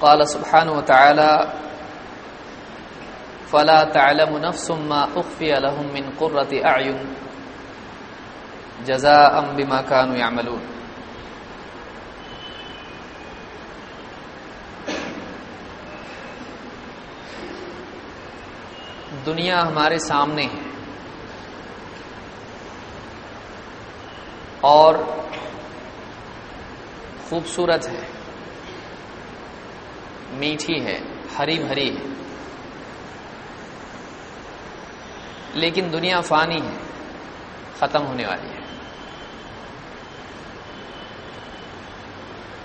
قال سبحانه وتعالى، فلا تعلم نفس ما أخفي لهم من قرة أعين جزاء بما كانوا يعملون. دنیا ہمارے سامنے ہے اور خوبصورت ہے۔ میٹھی ہے، ہری بھری ہے۔ لیکن دنیا فانی ہے، ختم ہونے والی ہے۔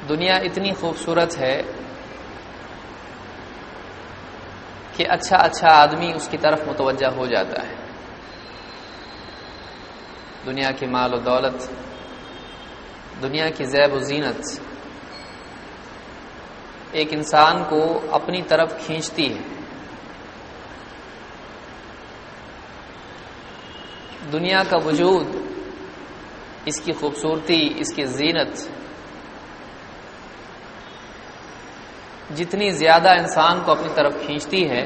دنیا اتنی خوبصورت ہے کہ اچھا اچھا آدمی اس کی طرف متوجہ ہو جاتا ہے۔ دنیا کی مال و دولت، دنیا کی زیب و زینت ایک انسان کو اپنی طرف کھینچتی ہے۔ دنیا کا وجود، اس کی خوبصورتی، اس کی زینت۔ جتنی زیادہ انسان کو اپنی طرف کھینچتی ہے،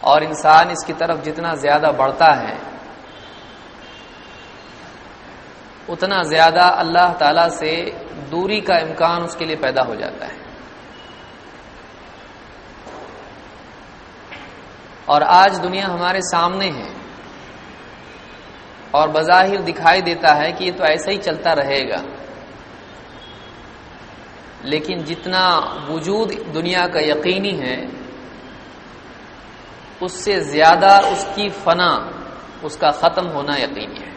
اور انسان اس کی طرف جتنا زیادہ بڑھتا ہے اتنا زیادہ اللہ تعالی سے دوری کا امکان اس کے لیے پیدا ہو جاتا ہے۔ اور آج دنیا ہمارے سامنے ہے۔ اور بظاہر دکھائی دیتا ہے کہ یہ تو ایسا ہی چلتا رہے گا۔ لیکن جتنا وجود دنیا کا یقینی ہے، اس سے زیادہ اس کی فنا، اس کا ختم ہونا یقینی ہے۔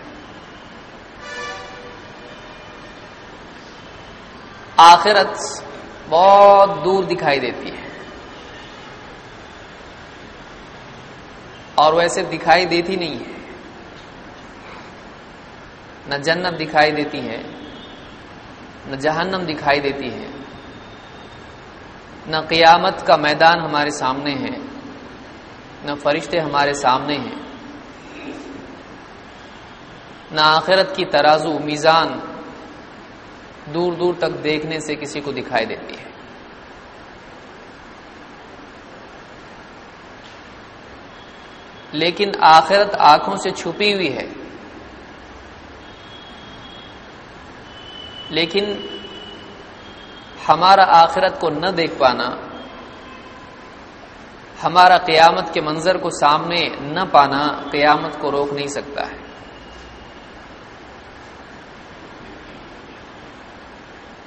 آخرت بہت دور دکھائی دیتی ہے۔ اور ویسے دکھائی دیتی نہیں ہے۔ نہ جنت دکھائی دیتی ہے، نہ جہنم دکھائی دیتی ہے۔ نہ قیامت کا میدان ہمارے سامنے ہے، نہ فرشتے ہمارے سامنے ہیں۔ نہ آخرت کی ترازو، میزان دور دور تک دیکھنے سے کسی کو دکھائی دیتی ہے۔ لیکن آخرت آنکھوں سے چھپی ہوئی ہے۔ لیکن ہمارا آخرت کو نہ دیکھ پانا، ہمارا قیامت کے منظر کو سامنے نہ پانا قیامت کو روک نہیں سکتا ہے۔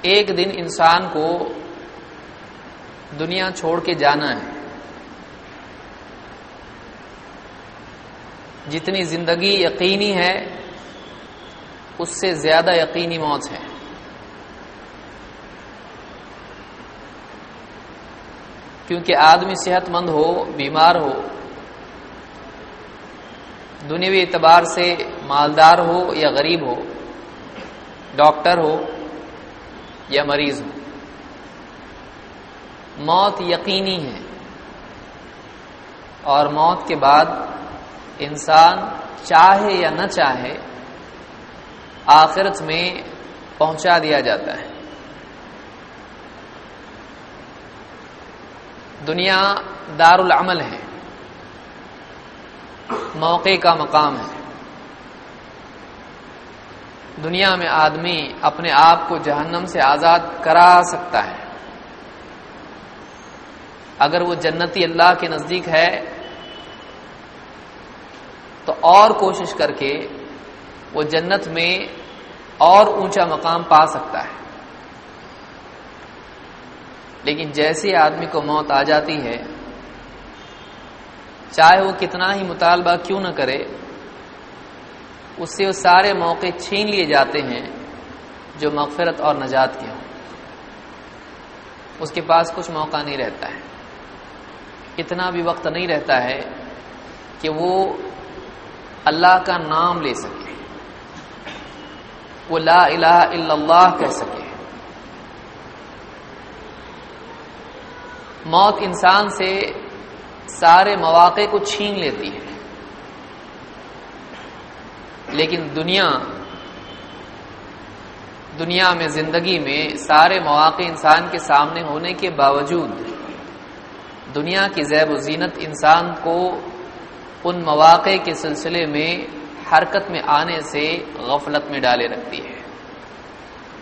ایک دن انسان کو دنیا چھوڑ کے جانا ہے۔ جتنی زندگی یقینی ہے، اس سے زیادہ یقینی موت ہے۔ کیونکہ آدمی صحت مند ہو، بیمار ہو دنیوی اعتبار سے مالدار ہو یا غریب ہو، ڈاکٹر ہو یا مریض ہو موت یقینی ہے اور موت کے بعد انسان چاہے یا نہ چاہے آخرت میں پہنچا دیا جاتا ہے۔ دنیا دار العمل ہے، موقع کا مقام ہے۔ دنیا میں آدمی اپنے آپ کو جہنم سے آزاد کرا سکتا ہے۔ اگر وہ جنتی اللہ کے نزدیک ہے، تو اور کوشش کر کے وہ جنت میں اور اونچا مقام پا سکتا ہے۔ لیکن جیسے آدمی کو موت آ جاتی ہے، چاہے وہ کتنا ہی مطالبہ کیوں نہ کرے اس سے وہ سارے موقع چھین لیے جاتے ہیں جو مغفرت اور نجات کے ہوں۔ اس کے پاس کچھ موقع نہیں رہتا ہے۔ اتنا بھی وقت نہیں رہتا ہے کہ وہ اللہ کا نام لے سکے۔ وہ لا الہ الا اللہ کہہ سکے۔ موت انسان سے سارے مواقع کو چھین لیتی ہے۔ لیکن دنیا دنیا میں زندگی میں سارے مواقع انسان کے سامنے ہونے کے باوجود دنیا کی زیب و زینت انسان کو ان مواقع کے سلسلے میں حرکت میں آنے سے غفلت میں ڈالے رکھتی ہے۔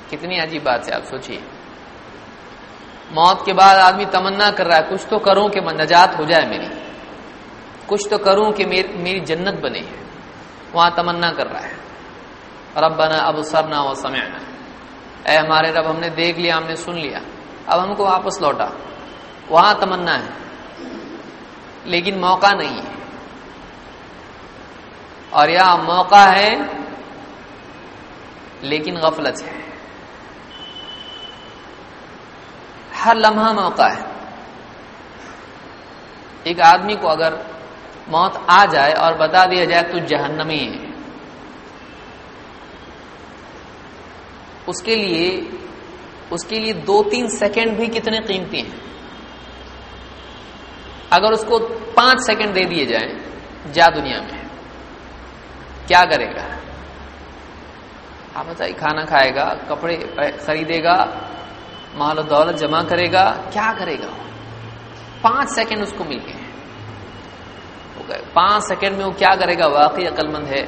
کتنی عجیب بات ہے آپ سوچیے۔ موت کے بعد آدمی تمنا کر رہا ہے، کچھ تو کروں کہ نجات ہو جائے میری۔ کچھ تو کروں کہ میری جنت بنے۔ وہاں تمنا کر رہا ہے۔ رب بنا اب سرنا و سمعنا اے ہمارے رب، ہم نے دیکھ لیا، ہم نے سن لیا۔ اب ہم کو واپس لوٹا۔ وہاں تمنا ہے۔ لیکن موقع نہیں ہے۔ اور یہاں موقع ہے، لیکن غفلت ہے۔ ہر لمحہ موقع ہے۔ ایک آدمی کو اگر موت آ جائے اور بتا دیا جائے تو جہنمی ہے۔ اس کے لیے، اس کے لیے دو تین سیکنڈ بھی کتنے قیمتی ہیں۔ اگر اس کو پانچ سیکنڈ دے دیے جائیں، جا دنیا میں۔ کیا کرے گا؟ آپ بتائیے، کھانا کھائے گا، کپڑے خریدے گا، مال و دولت جمع کرے گا، کیا کرے گا؟ پانچ سیکنڈ اس کو مل گئے پانچ سیکنڈ میں وہ کیا کرے گا؟ واقعی عقل مند ہے۔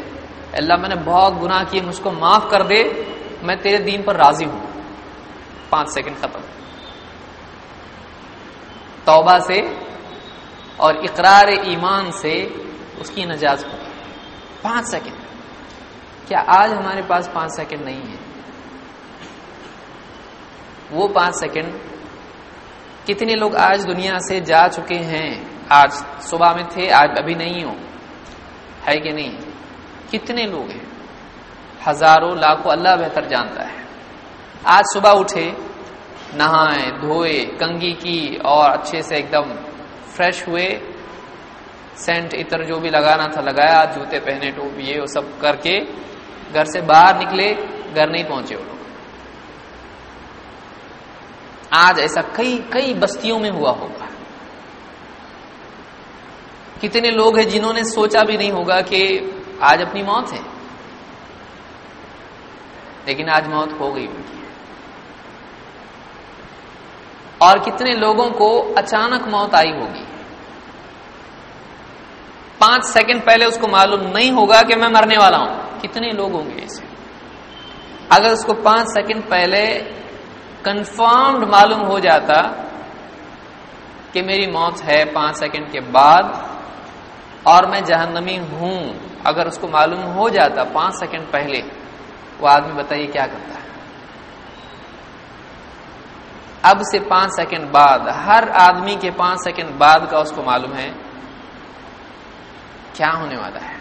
اللہ میں نے بہت گناہ کیے، مجھ کو معاف کر دے، میں تیرے دین پر راضی ہوں۔ پانچ سیکنڈ ختم۔ توبہ سے اور اقرار ایمان سے اس کی نجات ہو پانچ سیکنڈ۔ کیا آج ہمارے پاس پانچ سیکنڈ نہیں ہے؟ وہ پانچ سیکنڈ کتنے لوگ آج دنیا سے جا چکے ہیں؟ آج صبح میں تھے، آج ابھی نہیں ہو ہے کہ نہیں؟ کتنے لوگ ہیں؟ ہزاروں، لاکھوں، اللہ بہتر جانتا ہے۔ آج صبح اٹھے، نہائے، دھوئے کنگی کی اور اچھے سے ایک دم فریش ہوئے۔ سینٹ اتر جو بھی لگانا تھا، لگایا، جوتے پہنے ٹوپ یہ وہ سب کر کے گھر سے باہر نکلے، گھر نہیں پہنچے وہ لوگ۔ آج ایسا کئی کئی بستیوں میں ہوا ہوگا۔ کتنے لوگ ہیں جنہوں نے سوچا بھی نہیں ہوگا کہ آج اپنی موت ہے۔ لیکن آج موت ہو گئی ان کی۔ اور کتنے لوگوں کو اچانک موت آئی ہوگی۔ پانچ سیکنڈ پہلے اس کو معلوم نہیں ہوگا کہ میں مرنے والا ہوں۔ کتنے لوگ ہوں گے ایسے اگر اس کو پانچ سیکنڈ پہلے کنفرمڈ معلوم ہو جاتا کہ میری موت ہے پانچ سیکنڈ کے بعد اور میں جہنمی ہوں، اگر اس کو معلوم ہو جاتا پانچ سیکنڈ پہلے، وہ آدمی بتائیے کیا کرتا ہے؟ اب سے پانچ سیکنڈ بعد، ہر آدمی کے پانچ سیکنڈ بعد کا اس کو معلوم ہے کیا ہونے والا ہے۔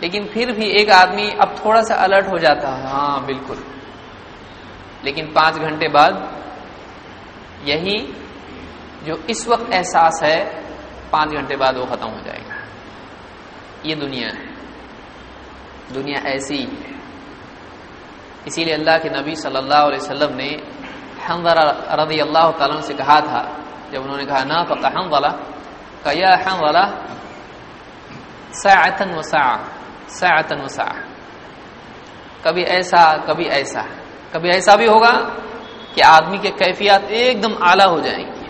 لیکن پھر بھی ایک آدمی اب تھوڑا سا الرٹ ہو جاتا ہے ہاں بالکل۔ لیکن پانچ گھنٹے بعد، یہی جو اس وقت احساس ہے پانچ گھنٹے بعد وہ ختم ہو جائے گا۔ یہ دنیا ہے۔ دنیا ایسی ہی ہے۔ اسی لیے اللہ کے نبی صلی اللہ علیہ وسلم نے حمزہ رضی اللہ تعالیٰ سے کہا تھا، جب انہوں نے کہا نا پکا ہم والا کہ یا ہم والا ساعتن و سا ساعتن و سا کبھی ایسا کبھی ایسا۔ کبھی ایسا بھی ہوگا کہ آدمی کے کیفیات ایک دم اعلیٰ ہو جائیں گی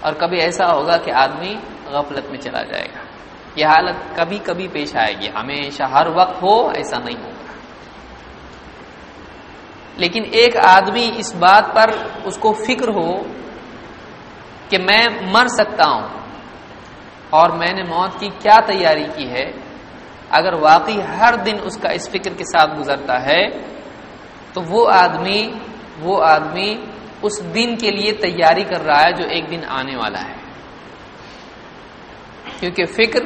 اور کبھی ایسا ہوگا کہ آدمی غفلت میں چلا جائے گا۔ یہ حالت کبھی کبھی پیش آئے گی۔ ہمیشہ ہر وقت ہو، ایسا نہیں ہوگا۔ لیکن ایک آدمی اس بات پر اس کو فکر ہو کہ میں مر سکتا ہوں اور میں نے موت کی کیا تیاری کی ہے، اگر واقعی ہر دن اس کا اس فکر کے ساتھ گزرتا ہے، تو وہ آدمی وہ آدمی اس دن کے لیے تیاری کر رہا ہے جو ایک دن آنے والا ہے۔ کیونکہ فکر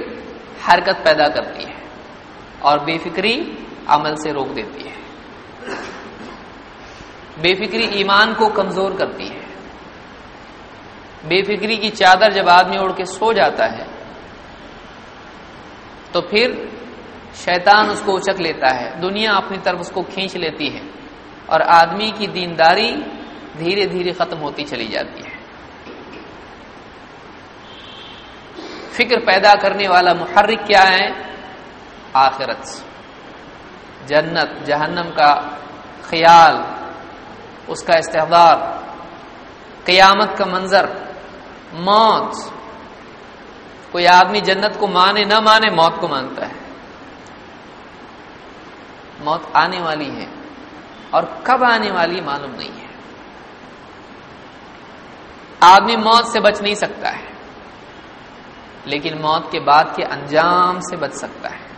حرکت پیدا کرتی ہے اور بے فکری عمل سے روک دیتی ہے۔ بے فکری ایمان کو کمزور کرتی ہے۔ بے فکری کی چادر جب آدمی اڑ کے سو جاتا ہے، تو پھر شیطان اس کو اچک لیتا ہے۔ دنیا اپنی طرف اس کو کھینچ لیتی ہے اور آدمی کی دینداری دھیرے دھیرے ختم ہوتی چلی جاتی ہے۔ فکر پیدا کرنے والا محرک کیا ہے؟ آخرت۔ جنت، جہنم کا خیال، اس کا استحدار قیامت کا منظر، موت۔ کوئی آدمی جنت کو مانے، نہ مانے، موت کو مانتا ہے۔ موت آنے والی ہے اور کب آنے والی معلوم نہیں ہے۔ آدمی موت سے بچ نہیں سکتا ہے۔ لیکن موت کے بعد کے انجام سے بچ سکتا ہے۔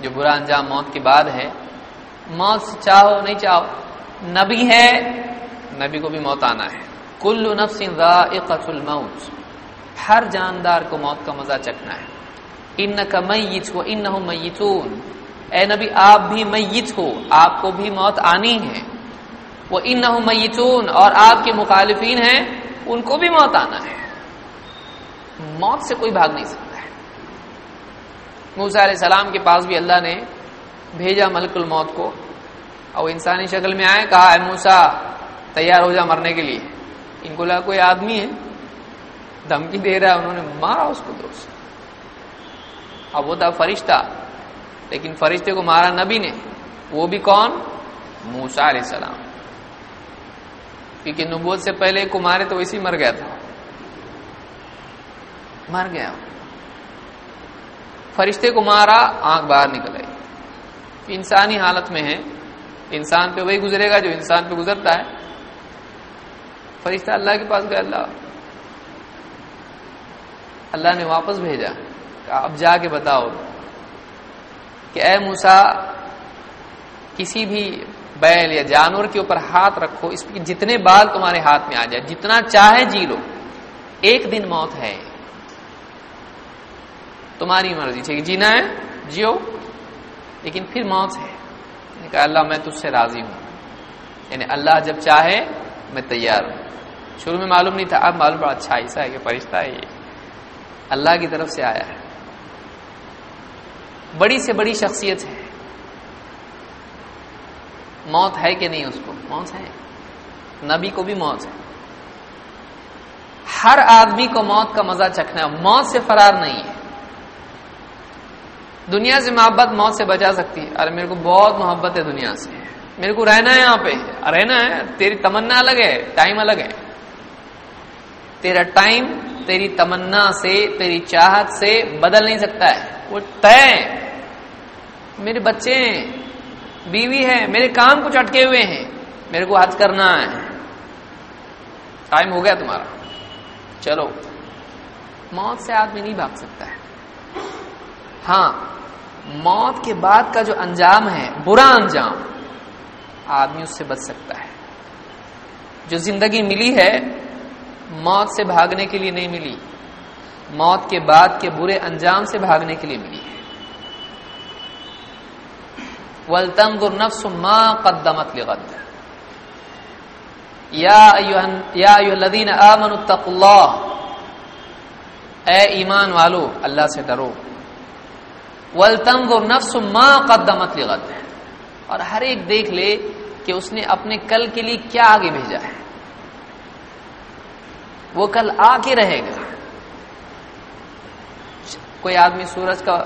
جو برا انجام موت کے بعد ہے، موت سے چاہو نہیں چاہو۔ نبی ہے، نبی کو بھی موت آنا ہے۔ کل نفس ذائقۃ الموت۔ ہر جاندار کو موت کا مزہ چکنا ہے۔ ان کا میت ہو ان میتون۔ اے نبی، آپ بھی میت ہو۔ آپ کو بھی موت آنی ہے۔ وہ ان میتون۔ اور آپ کے مخالفین ہیں۔ ان کو بھی موت آنا ہے۔ موت سے کوئی بھاگ نہیں سکتا ہے۔ موسا علیہ السلام کے پاس بھی اللہ نے بھیجا ملک الموت کو۔ اور انسانی شکل میں آئے، کہا، اے موسا تیار ہو جا مرنے کے لیے۔ ان کو لگا کوئی آدمی ہے۔ دھمکی دے رہا ہے، انہوں نے مارا اس کو دوست اب وہ تھا فرشتہ، لیکن فرشتے کو مارا نبی نے۔ وہ بھی کون؟ موسا علیہ السلام۔ کیونکہ نبوت سے پہلے کو مارے تو ویسے ہی مر گیا تھا۔ مر گیا۔ فرشتے کو مارا آنکھ باہر نکل آئی۔ انسانی حالت میں ہے۔ انسان پہ وہی گزرے گا جو انسان پہ گزرتا ہے۔ فرشتہ اللہ کے پاس گیا اللہ۔ اللہ نے واپس بھیجا۔ اب جا کے بتاؤ کہ اے موسا کسی بھی بیل یا جانور کے اوپر ہاتھ رکھو، اس کی جتنے بال تمہارے ہاتھ میں آ جائے، جتنا چاہے جی لو۔ ایک دن موت ہے۔ تمہاری مرضی کہ جینا ہے، جیو۔ لیکن پھر موت ہے۔ یعنی کہا اللہ، میں تجھ سے راضی ہوں۔ یعنی اللہ جب چاہے، میں تیار ہوں۔ شروع میں معلوم نہیں تھا، اب معلوم بڑا اچھا ایسا ہے کہ فرشتہ ہے یہ۔ اللہ کی طرف سے آیا ہے۔ بڑی سے بڑی شخصیت ہے۔ موت ہے کہ نہیں اس کو؟ موت ہے۔ نبی کو بھی موت ہے۔ ہر آدمی کو موت کا مزہ چکھنا ہے۔ موت سے فرار نہیں ہے۔ دنیا سے محبت موت سے بچا سکتی ہے۔ ارے میرے کو بہت محبت ہے دنیا سے۔ میرے کو رہنا ہے یہاں پہ۔ رہنا ہے۔ تیری تمنا الگ ہے۔ ٹائم الگ ہے۔ تیرا ٹائم تیری تمنا سے، تیری چاہت سے بدل نہیں سکتا ہے۔ وہ طے میرے بچے ہیں۔ بیوی ہے، میرے کام کچھ اٹکے ہوئے ہیں، میرے کو حج کرنا ہے۔ ٹائم ہو گیا تمہارا۔ چلو۔ موت سے آدمی نہیں بھاگ سکتا ہے۔ ہاں موت کے بعد کا جو انجام ہے، برا انجام، آدمی اس سے بچ سکتا ہے۔ جو زندگی ملی ہے، موت سے بھاگنے کے لیے نہیں ملی۔ موت کے بعد کے برے انجام سے بھاگنے کے لیے ملی ہے۔ ولتنظر نفس ما قدمت لغد. یا یا الذین آمنوا اتقوا اللہ اے ایمان والو، اللہ سے ڈرو. ولتنظر نفس ما قدمت لغد. اور ہر ایک دیکھ لے کہ اس نے اپنے کل کے لیے کیا آگے بھیجا ہے. وہ کل آ کے رہے گا. کوئی آدمی سورج کا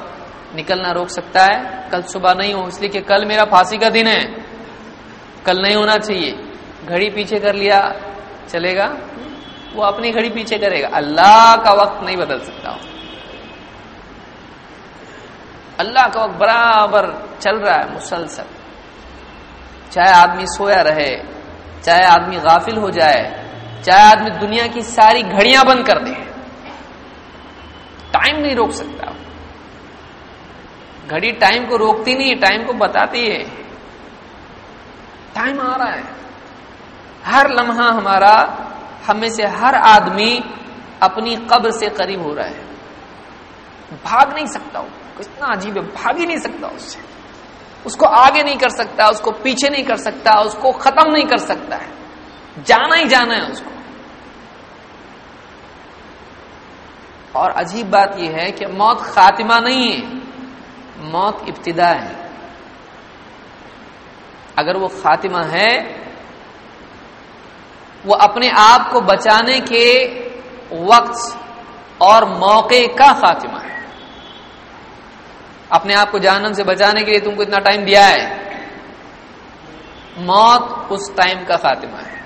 نکلنا روک سکتا ہے۔ کل صبح نہیں ہو اس لیے کہ کل میرا پھانسی کا دن ہے۔ کل نہیں ہونا چاہیے۔ گھڑی پیچھے کر لیا، چلے گا۔ وہ اپنی گھڑی پیچھے کرے گا۔ اللہ کا وقت نہیں بدل سکتا۔ اللہ کا وقت برابر چل رہا ہے، مسلسل۔ چاہے آدمی سویا رہے، چاہے آدمی غافل ہو جائے، چاہے آدمی دنیا کی ساری گھڑیاں بند کر دے۔ ٹائم نہیں روک سکتا۔ گھڑی ٹائم کو روکتی نہیں ٹائم کو بتاتی ہے۔ ٹائم آ رہا ہے۔ ہر لمحہ ہمارا، ہم میں سے ہر آدمی اپنی قبر سے قریب ہو رہا ہے۔ بھاگ نہیں سکتا وہ، کتنا عجیب ہے، بھاگ ہی نہیں سکتا اس سے۔ اس کو آگے نہیں کر سکتا، اس کو پیچھے نہیں کر سکتا، اس کو ختم نہیں کر سکتا ہے۔ جانا ہی جانا ہے اس کو۔ اور عجیب بات یہ ہے کہ موت خاتمہ نہیں ہے۔ موت ابتدا ہے۔ اگر وہ خاتمہ ہے، وہ اپنے آپ کو بچانے کے وقت اور موقع کا خاتمہ ہے۔ اپنے آپ کو جانم سے بچانے کے لیے تم کو اتنا ٹائم دیا ہے۔ موت اس ٹائم کا خاتمہ ہے۔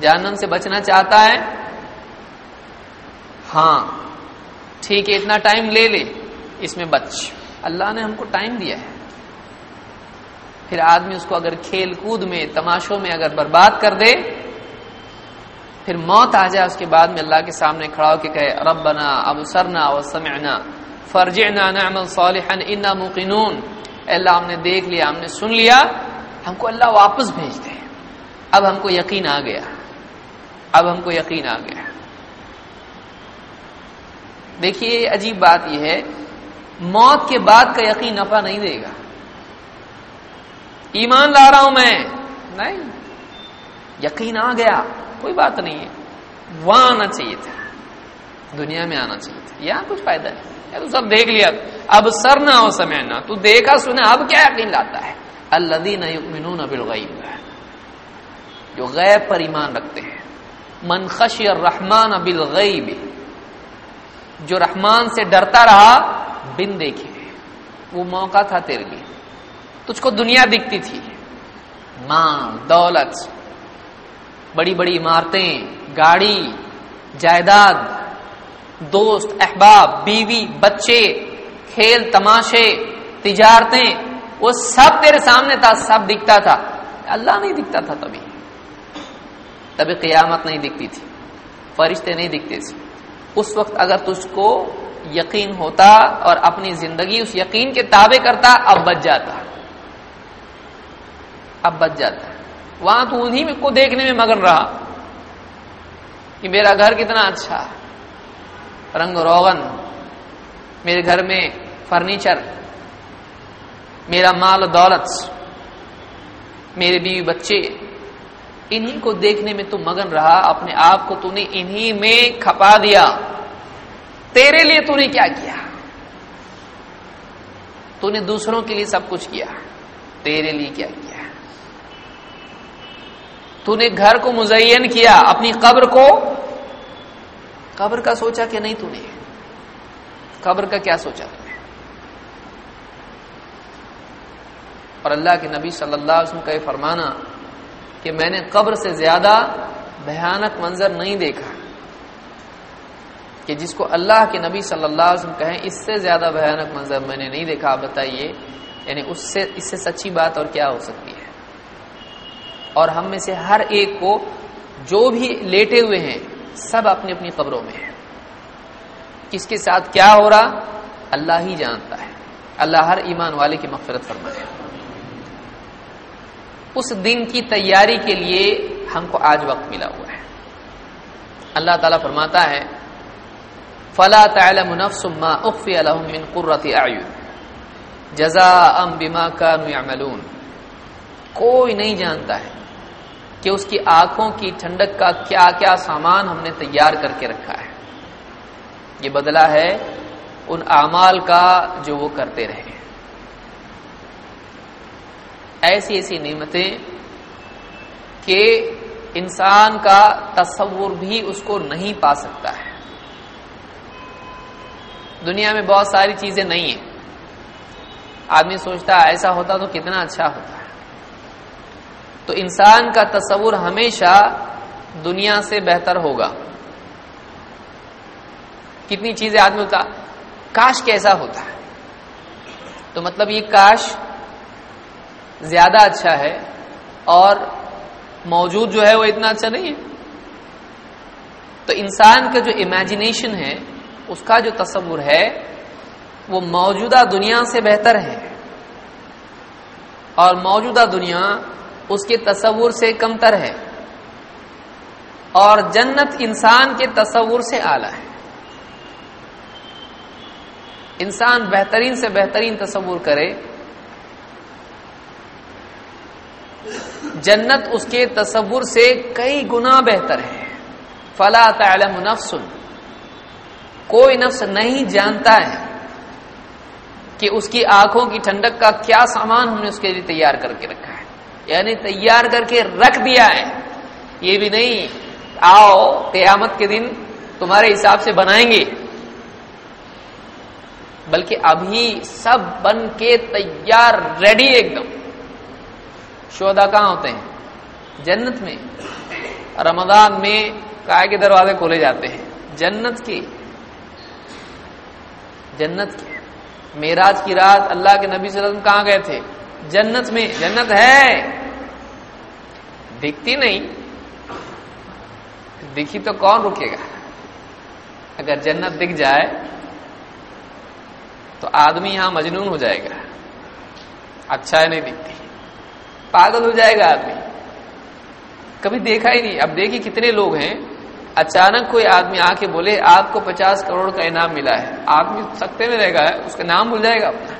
جانم سے بچنا چاہتا ہے۔ ہاں ٹھیک ہے، اتنا ٹائم لے لے، اس میں بچ۔ اللہ نے ہم کو ٹائم دیا ہے۔ پھر آدمی اس کو اگر کھیل کود میں، تماشوں میں اگر برباد کر دے، پھر موت آ جائے، اس کے بعد میں اللہ کے سامنے کھڑا ہو کے کہے، ربنا اب سرنا و سمعنا فرجعنا نعمل صالحا، انا موقنون۔ اللہ، ہم نے دیکھ لیا، ہم نے سن لیا، ہم کو اللہ واپس بھیج دے۔ اب ہم کو یقین آ گیا۔ اب ہم کو یقین آ گیا۔ دیکھیے عجیب بات یہ ہے موت کے بعد کا یقین نفع نہیں دے گا۔ ایمان لا رہا ہوں میں۔ نہیں۔ یقین آ گیا۔ کوئی بات نہیں ہے۔ وہاں آنا چاہیے تھا۔ دنیا میں آنا چاہیے تھا۔ یہاں کچھ فائدہ نہیں۔ تو سب دیکھ لیا۔ اب سر نہ ہو سمے نہ۔ تو دیکھا سنا اب کیا یقین لاتا ہے؟ اللہ یؤمنون بالغیب۔ جو غیب پر ایمان رکھتے ہیں۔ من خشی الرحمن بالغیب۔ جو رحمان سے ڈرتا رہا بن دیکھے وہ موقع تھا تیرے لیے۔ تجھ کو دنیا دکھتی تھی۔ ماں دولت، بڑی بڑی عمارتیں، گاڑی، جائیداد، دوست، احباب، بیوی، بچے، کھیل، تماشے، تجارتیں، وہ سب تیرے سامنے تھا، سب دکھتا تھا۔ اللہ نہیں دکھتا تھا تبھی۔ تبھی قیامت نہیں دکھتی تھی۔ فرشتے نہیں دکھتے تھے۔ اس وقت اگر تجھ کو یقین ہوتا اور اپنی زندگی اس یقین کے تابع کرتا، اب بچ جاتا۔ اب بچ جاتا۔ وہاں تو انہیں میں کو دیکھنے میں مگن رہا۔ کہ میرا گھر کتنا اچھا۔ رنگ روغن۔ میرے گھر میں فرنیچر۔ میرا مال دولت۔ میرے بیوی بچے۔ انہی کو دیکھنے میں تو مگن رہا، اپنے آپ کو تو نے انہی میں کھپا دیا۔ تیرے لیے تو نے کیا کیا؟ تو نے دوسروں کے لیے سب کچھ کیا۔ تیرے لیے کیا کیا؟ تو نے گھر کو مزین کیا، اپنی قبر کو؟ قبر کا سوچا کہ نہیں تو نے۔ قبر کا کیا سوچا تم نے؟ اور اللہ کے نبی صلی اللہ علیہ وسلم کا یہ فرمانا کہ میں نے قبر سے زیادہ بھیانک منظر نہیں دیکھا۔ کہ جس کو اللہ کے نبی صلی اللہ علیہ وسلم کہیں، اس سے زیادہ بھیانک منظر میں نے نہیں دیکھا، آپ بتائیے۔ یعنی اس سے اس سے سچی بات اور کیا ہو سکتی ہے؟ اور ہم میں سے ہر ایک کو جو بھی لیٹے ہوئے ہیں، سب اپنی اپنی قبروں میں ہیں۔ کس کے ساتھ کیا ہو رہا؟ اللہ ہی جانتا ہے۔ اللہ ہر ایمان والے کی مغفرت فرمائے۔ اس دن کی تیاری کے لیے ہم کو آج وقت ملا ہوا ہے۔ اللہ تعالیٰ فرماتا ہے فلا تعلم نفس ما اخفي لهم من قرة اعين جزاء بما كانوا يعملون۔ کوئی نہیں جانتا ہے کہ اس کی آنکھوں کی ٹھنڈک کا کیا کیا سامان ہم نے تیار کر کے رکھا ہے۔ یہ بدلہ ہے ان اعمال کا جو وہ کرتے رہے۔ ایسی ایسی نعمتیں کہ انسان کا تصور بھی اس کو نہیں پا سکتا ہے۔ دنیا میں بہت ساری چیزیں نہیں ہیں۔ آدمی سوچتا ہے ایسا ہوتا تو کتنا اچھا ہوتا۔ ہے تو انسان کا تصور ہمیشہ دنیا سے بہتر ہوگا۔ کتنی چیزیں آدمی ہوتا کاش کیسا ہوتا ہے۔ تو مطلب یہ کاش زیادہ اچھا ہے اور موجود جو ہے وہ اتنا اچھا نہیں ہے۔ تو انسان کا جو امیجنیشن ہے اس کا جو تصور ہے، وہ موجودہ دنیا سے بہتر ہے۔ اور موجودہ دنیا اس کے تصور سے کمتر ہے۔ اور جنت انسان کے تصور سے اعلی ہے۔ انسان بہترین سے بہترین تصور کرے۔ جنت اس کے تصور سے کئی گنا بہتر ہے۔ فلا تعلم نفس۔ کوئی نفس نہیں جانتا ہے کہ اس کی آنکھوں کی ٹھنڈک کا کیا سامان ہم نے اس کے لیے تیار کر کے رکھا ہے۔ یعنی تیار کر کے رکھ دیا ہے۔ یہ بھی نہیں۔ آؤ، قیامت کے دن تمہارے حساب سے بنائیں گے۔ بلکہ ابھی سب بن کے تیار ریڈی ایک دم۔ شودا کہاں ہوتے ہیں؟ جنت میں۔ رمضان میں کائے کے دروازے کھولے جاتے ہیں۔ جنت کی جنت کی۔ میراج کی رات اللہ کے نبی صلی اللہ علیہ وسلم کہاں گئے تھے؟ جنت میں۔ جنت ہے۔ دکھتی نہیں۔ دکھی تو کون رکے گا؟ اگر جنت دکھ جائے تو آدمی یہاں مجنون ہو جائے گا۔ اچھا ہے نہیں دکھتی۔ پاگل ہو جائے گا آدمی۔ کبھی دیکھا ہی نہیں۔ اب دیکھیے کتنے لوگ ہیں۔ اچانک کوئی آدمی آ کے بولے، آپ کو پچاس کروڑ کا انعام ملا ہے۔ آدمی سکتے میں رہے گا اس کا نام بھول جائے گا۔ اپنا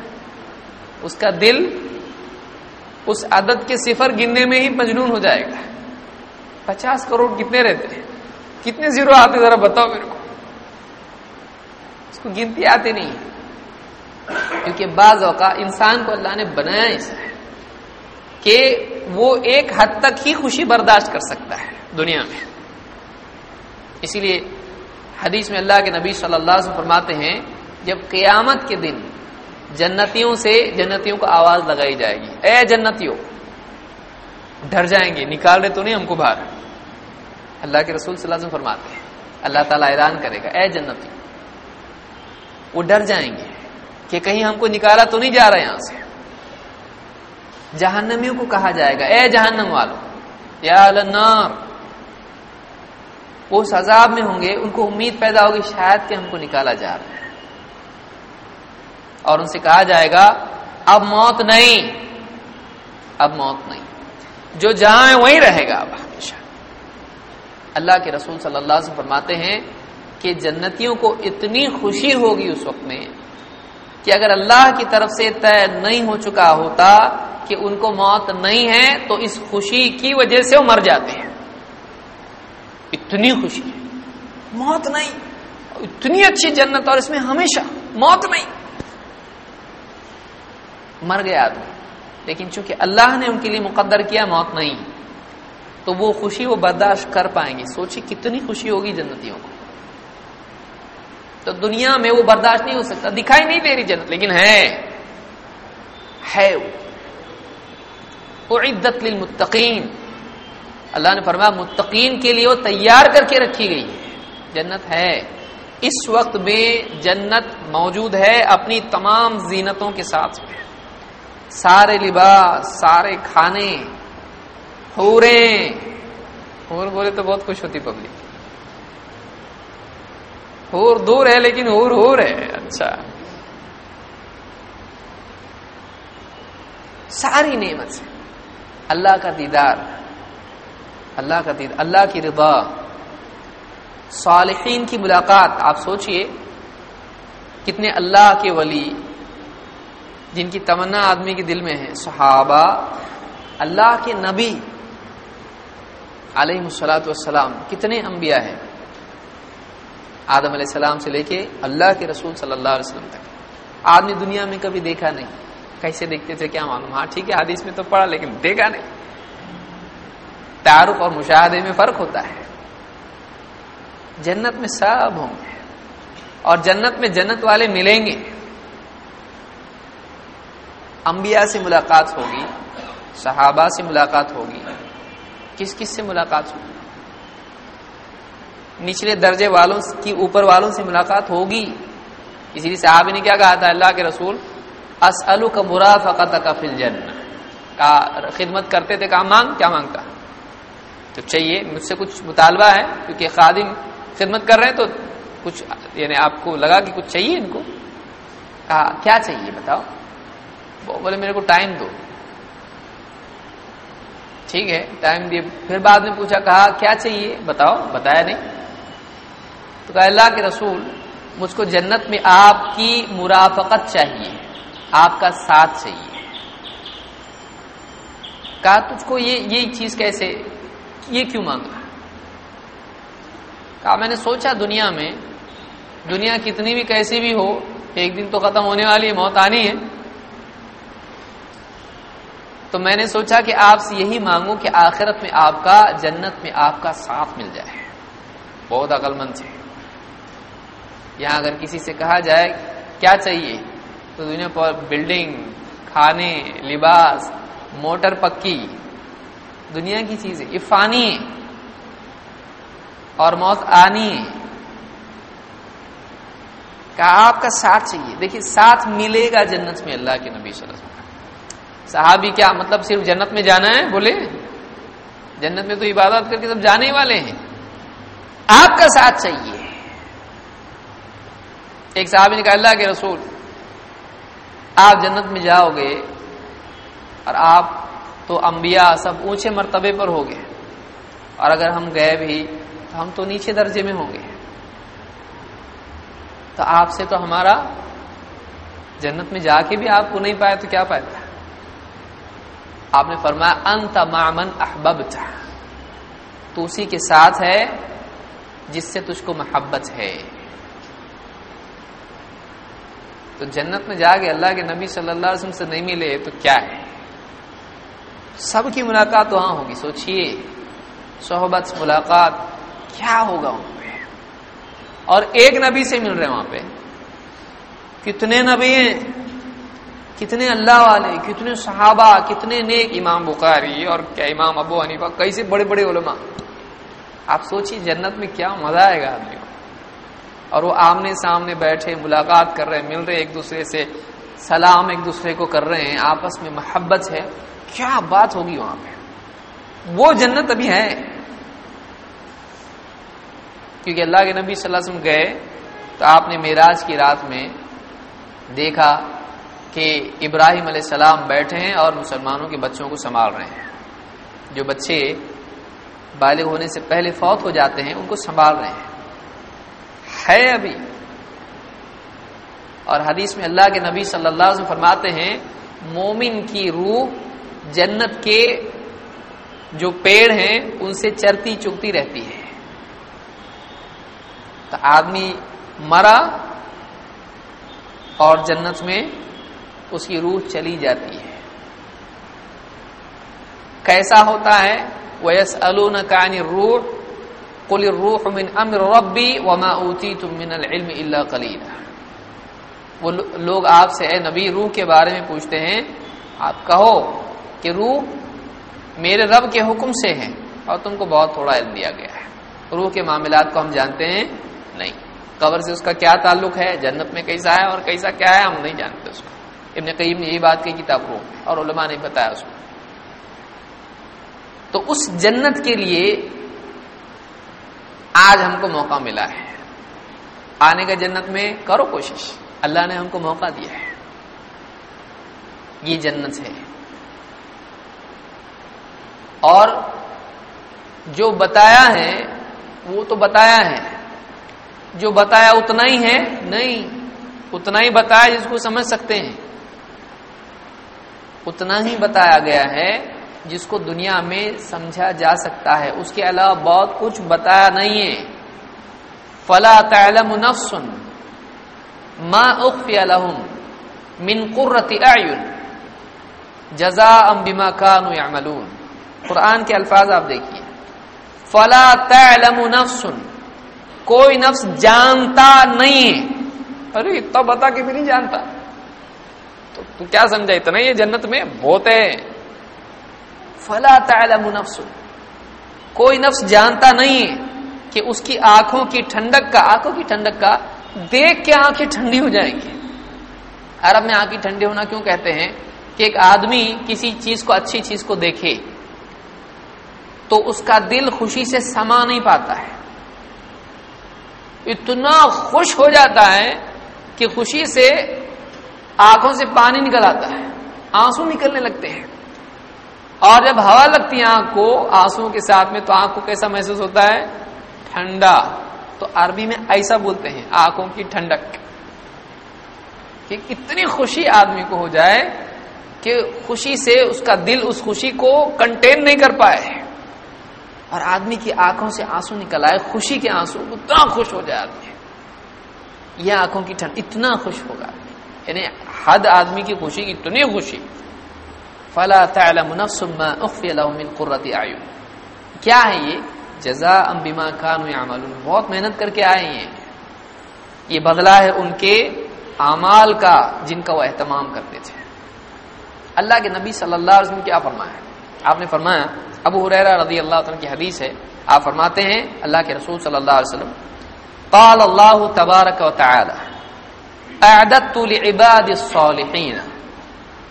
اس کا دل اس عدد کے صفر گننے میں ہی مجنون ہو جائے گا۔ پچاس کروڑ کتنے رہتے ہیں؟ کتنے زیرو آتے ذرا بتاؤ میرے کو۔ اس کو گنتی آتے نہیں کیونکہ بعض اوقات انسان کو اللہ نے بنایا ایسا ہے کہ وہ ایک حد تک ہی خوشی برداشت کر سکتا ہے دنیا میں۔ اسی لیے حدیث میں اللہ کے نبی صلی اللہ علیہ وسلم فرماتے ہیں، جب قیامت کے دن جنتیوں سے جنتیوں کو آواز لگائی جائے گی۔ اے جنتیوں، ڈر جائیں گے، نکال رہے تو نہیں ہم کو باہر۔ اللہ کے رسول صلی اللہ علیہ وسلم فرماتے ہیں، اللہ تعالیٰ اعلان کرے گا، اے جنتی وہ ڈر جائیں گے کہ کہیں ہم کو نکالا تو نہیں جا رہا یہاں سے۔ جہنمیوں کو کہا جائے گا، اے جہنم والو، یا النار وہ عذاب میں ہوں گے، ان کو امید پیدا ہوگی شاید کہ ہم کو نکالا جا رہا ہے۔ اور ان سے کہا جائے گا، اب موت نہیں، اب موت نہیں۔ جو جہاں ہے وہیں رہے گا اب ہمیشہ۔ اللہ کے رسول صلی اللہ سے فرماتے ہیں کہ جنتیوں کو اتنی خوشی ہوگی اس وقت میں کہ اگر اللہ کی طرف سے طے نہیں ہو چکا ہوتا کہ ان کو موت نہیں ہے، تو اس خوشی کی وجہ سے وہ مر جاتے ہیں۔ اتنی خوشی ہے۔ موت نہیں۔ اتنی اچھی جنت اور اس میں ہمیشہ موت نہیں۔ مر گیا آدمی لیکن چونکہ اللہ نے ان کے لیے مقدر کیا موت نہیں۔ تو وہ خوشی وہ برداشت کر پائیں گے۔ سوچی کتنی خوشی ہوگی جنتیوں کو۔ تو دنیا میں وہ برداشت نہیں ہو سکتا۔ دکھائی نہیں دے رہی جنت لیکن ہے۔ ہے وہ۔ عدت للمتقین۔ اللہ نے فرمایا متقین کے لیے وہ تیار کر کے رکھی گئی ہے۔ جنت ہے۔ اس وقت میں جنت موجود ہے اپنی تمام زینتوں کے ساتھ۔ سارے لباس، سارے کھانے ہورے ہور بولے تو بہت خوش ہوتی پبلک۔ ہور دور ہے لیکن ہور ہور ہے۔ اچھا۔ ساری نعمت سے۔ اللہ کا دیدار۔ اللہ کا دیدار اللہ کی رضا۔ صالحین کی ملاقات، آپ سوچئے کتنے اللہ کے ولی، جن کی تمنا آدمی کے دل میں ہے۔ صحابہ، اللہ کے نبی علیہ السلاۃ والسلام، کتنے انبیاء ہیں۔ آدم علیہ السلام سے لے کے اللہ کے رسول صلی اللہ علیہ وسلم تک۔ آدمی دنیا میں کبھی دیکھا نہیں۔ کیسے دیکھتے تھے، کیا معلوم؟ ہاں ٹھیک ہے، حدیث میں تو پڑھا لیکن دیکھا نہیں۔ تعارف اور مشاہدے میں فرق ہوتا ہے۔ جنت میں سب ہوں گے اور جنت میں جنت والے ملیں گے۔ انبیاء سے ملاقات ہوگی، صحابہ سے ملاقات ہوگی۔ کس کس سے ملاقات ہوگی؟ نچلے درجے والوں کی اوپر والوں سے ملاقات ہوگی۔ اسی لیے صحابی نے کیا کہا تھا، اللہ کے رسول اسلو کا برا کا فل جن کا خدمت کرتے تھے، کہا، مانگ، کیا مانگتا؟ تو چاہیے مجھ سے کچھ مطالبہ ہے، کیونکہ خادم خدمت کر رہے ہیں تو کچھ یعنی آپ کو لگا کہ کچھ چاہیے ان کو۔ کہا، کیا چاہیے بتاؤ؟ بولے، میرے کو ٹائم دو۔ ٹھیک ہے، ٹائم دیے پھر بعد میں پوچھا، کہا، کیا چاہیے؟ بتاؤ، بتایا نہیں۔ تو کہا، اللہ کے رسول، مجھ کو جنت میں آپ کی مرافقت چاہیے، آپ کا ساتھ چاہیے۔ کہا، تجھ کو یہ یہی چیز کیسے؟ یہ کیوں مانگا کہا، میں نے سوچا دنیا میں دنیا کتنی بھی کیسی بھی ہو، ایک دن تو ختم ہونے والی ہے، موت آنی ہے۔ تو میں نے سوچا کہ آپ سے یہی مانگوں کہ آخرت میں آپ کا، جنت میں آپ کا ساتھ مل جائے۔ بہت عقل مند ہے یہاں اگر کسی سے کہا جائے، کیا چاہیے؟ تو دنیا پر بلڈنگ کھانے، لباس، موٹر پکی۔ دنیا کی چیزیں، یہ فانی ہے اور موت آنی ہے کہ آپ کا ساتھ چاہیے۔ دیکھیے، ساتھ ملے گا جنت میں اللہ کے نبی صلی اللہ علیہ وسلم۔ صحابی کیا مطلب صرف جنت میں جانا ہے؟ بولے، جنت میں تو عبادت کر کے سب جانے والے ہیں۔ آپ کا ساتھ چاہیے۔ ایک صحابی نے کہا، اللہ کے رسول، آپ جنت میں جاؤ گے اور آپ تو انبیاء سب اونچے مرتبے پر ہو گئے اور اگر ہم گئے بھی، تو ہم تو نیچے درجے میں ہوں گے۔ تو آپ سے تو ہمارا جنت میں جا کے بھی آپ کو نہیں پایا تو کیا پایا؟ آپ نے فرمایا، انت معمن احبب تو اسی کے ساتھ ہے جس سے تجھ کو محبت ہے۔ تو جنت میں جا کے اللہ کے نبی صلی اللہ علیہ وسلم سے نہیں ملے تو کیا ہے؟ سب کی ملاقات وہاں ہوگی، سوچئے۔ صحبت، ملاقات، کیا ہوگا وہاں پہ؟ اور ایک نبی سے مل رہے وہاں پہ۔ کتنے نبی ہیں؟ کتنے اللہ والے، کتنے صحابہ، کتنے نیک امام بخاری اور کیا امام ابو حنیفہ، کیسے بڑے بڑے علماء۔ آپ سوچیے جنت میں کیا مزہ آئے گا آدمی کو۔ اور وہ آمنے سامنے بیٹھے، ملاقات کر رہے ہیں، مل رہے ایک دوسرے سے سلام، ایک دوسرے کو کر رہے ہیں، آپس میں محبت ہے۔ کیا بات ہوگی وہاں پہ؟ وہ جنت ابھی ہے۔ کیونکہ اللہ کے نبی صلی اللہ علیہ وسلم گئے تو آپ نے میراج کی رات میں دیکھا کہ ابراہیم علیہ السلام بیٹھے ہیں اور مسلمانوں کے بچوں کو سنبھال رہے ہیں۔ جو بچے بالغ ہونے سے پہلے فوت ہو جاتے ہیں، ان کو سنبھال رہے ہیں۔ ہے ابھی۔ اور حدیث میں اللہ کے نبی صلی اللہ علیہ وسلم فرماتے ہیں، مومن کی روح جنت کے جو پیڑ ہیں، ان سے چرتی چگتی رہتی ہے تو آدمی مرا اور جنت میں اس کی روح چلی جاتی ہے۔ کیسا ہوتا ہے؟ ویس الکانی روح کل روح من امر ربی وما اوتی تم من العلم اللہ کلیل وہ لوگ آپ سے، اے نبی، روح کے بارے میں پوچھتے ہیں، آپ کہو کہ روح میرے رب کے حکم سے ہے اور تم کو بہت تھوڑا علم دیا گیا ہے۔ روح کے معاملات کو ہم جانتے ہیں؟ نہیں۔ قبر سے اس کا کیا تعلق ہے؟ جنت میں کیسا ہے اور کیسا کیا ہے؟ ہم نہیں جانتے اس کو۔ ابن قیم نے یہ بات کی کتاب روح اور علماء نے بتایا اس کو۔ تو اس جنت کے لیے آج ہم کو موقع ملا ہے۔ آنے کا جنت میں کرو کوشش۔ اللہ نے ہم کو موقع دیا ہے۔ یہ جنت ہے۔ اور جو بتایا ہے، وہ تو بتایا ہے۔ جو بتایا اتنا ہی ہے، نہیں، اتنا ہی بتایا جس کو سمجھ سکتے ہیں۔ اتنا ہی بتایا گیا ہے جس کو دنیا میں سمجھا جا سکتا ہے۔ اس کے علاوہ بہت کچھ بتایا نہیں ہے۔ فلا تعلم نفس ما اخفی لهم من قرۃ اعین۔ جزاء بما كانوا يعملون قرآن کے الفاظ آپ دیکھیے۔ فلا تعلم نفس۔ کوئی نفس جانتا نہیں ہے۔ ارے، اتنا بتا کے بھی نہیں جانتا۔ تو تو کیا سمجھا؟ اتنا یہ جنت میں، بہت ہے۔ فلا تعلم نفس۔ کوئی نفس جانتا نہیں ہے کہ اس کی آنکھوں کی ٹھنڈک کا، آنکھوں کی ٹھنڈک کا دیکھ کے آنکھیں ٹھنڈی ہو جائیں گی۔ عرب میں آنکھیں ٹھنڈی ہونا کیوں کہتے ہیں؟ کہ ایک آدمی کسی چیز کو، اچھی چیز کو دیکھے۔ تو اس کا دل خوشی سے سما نہیں پاتا ہے۔ اتنا خوش ہو جاتا ہے کہ خوشی سے آنکھوں سے پانی نکل آتا ہے۔ آنسو نکلنے لگتے ہیں۔ اور جب ہوا لگتی ہے آنکھ کو، آنسو کے ساتھ میں تو آنکھ کو کیسا محسوس ہوتا ہے؟ ٹھنڈا۔ تو عربی میں ایسا بولتے ہیں، آنکھوں کی ٹھنڈک۔ کہ اتنی خوشی آدمی کو ہو جائے کہ خوشی سے اس کا دل اس خوشی کو کنٹین نہیں کر پائے۔ اور آدمی کی آنکھوں سے آنسو نکل آئے، خوشی کے آنسو اتنا خوش ہو جائے آدمی۔ یہ آنکھوں کی ٹھنڈ اتنا خوش ہوگا یعنی حد آدمی کی خوشی کی اتنی خوشی۔ فلا تعلم نفس ما اخفي لهم من قرة اعين کیا ہے یہ؟ جزاء بما كانوا يعملون۔ بہت محنت کر کے آئے ہیں یہ۔ بدلہ ہے ان کے اعمال کا جن کا وہ اہتمام کرتے تھے۔ اللہ کے نبی صلی اللہ علیہ وسلم کیا فرمایا آپ نے فرمایا، ابو حریرہ رضی اللہ عنہ کی حدیث ہے، آپ فرماتے ہیں، اللہ کے رسول صلی اللہ علیہ وسلم، قال اللہ تبارک و تعالی، اعددت لعباد الصالحین،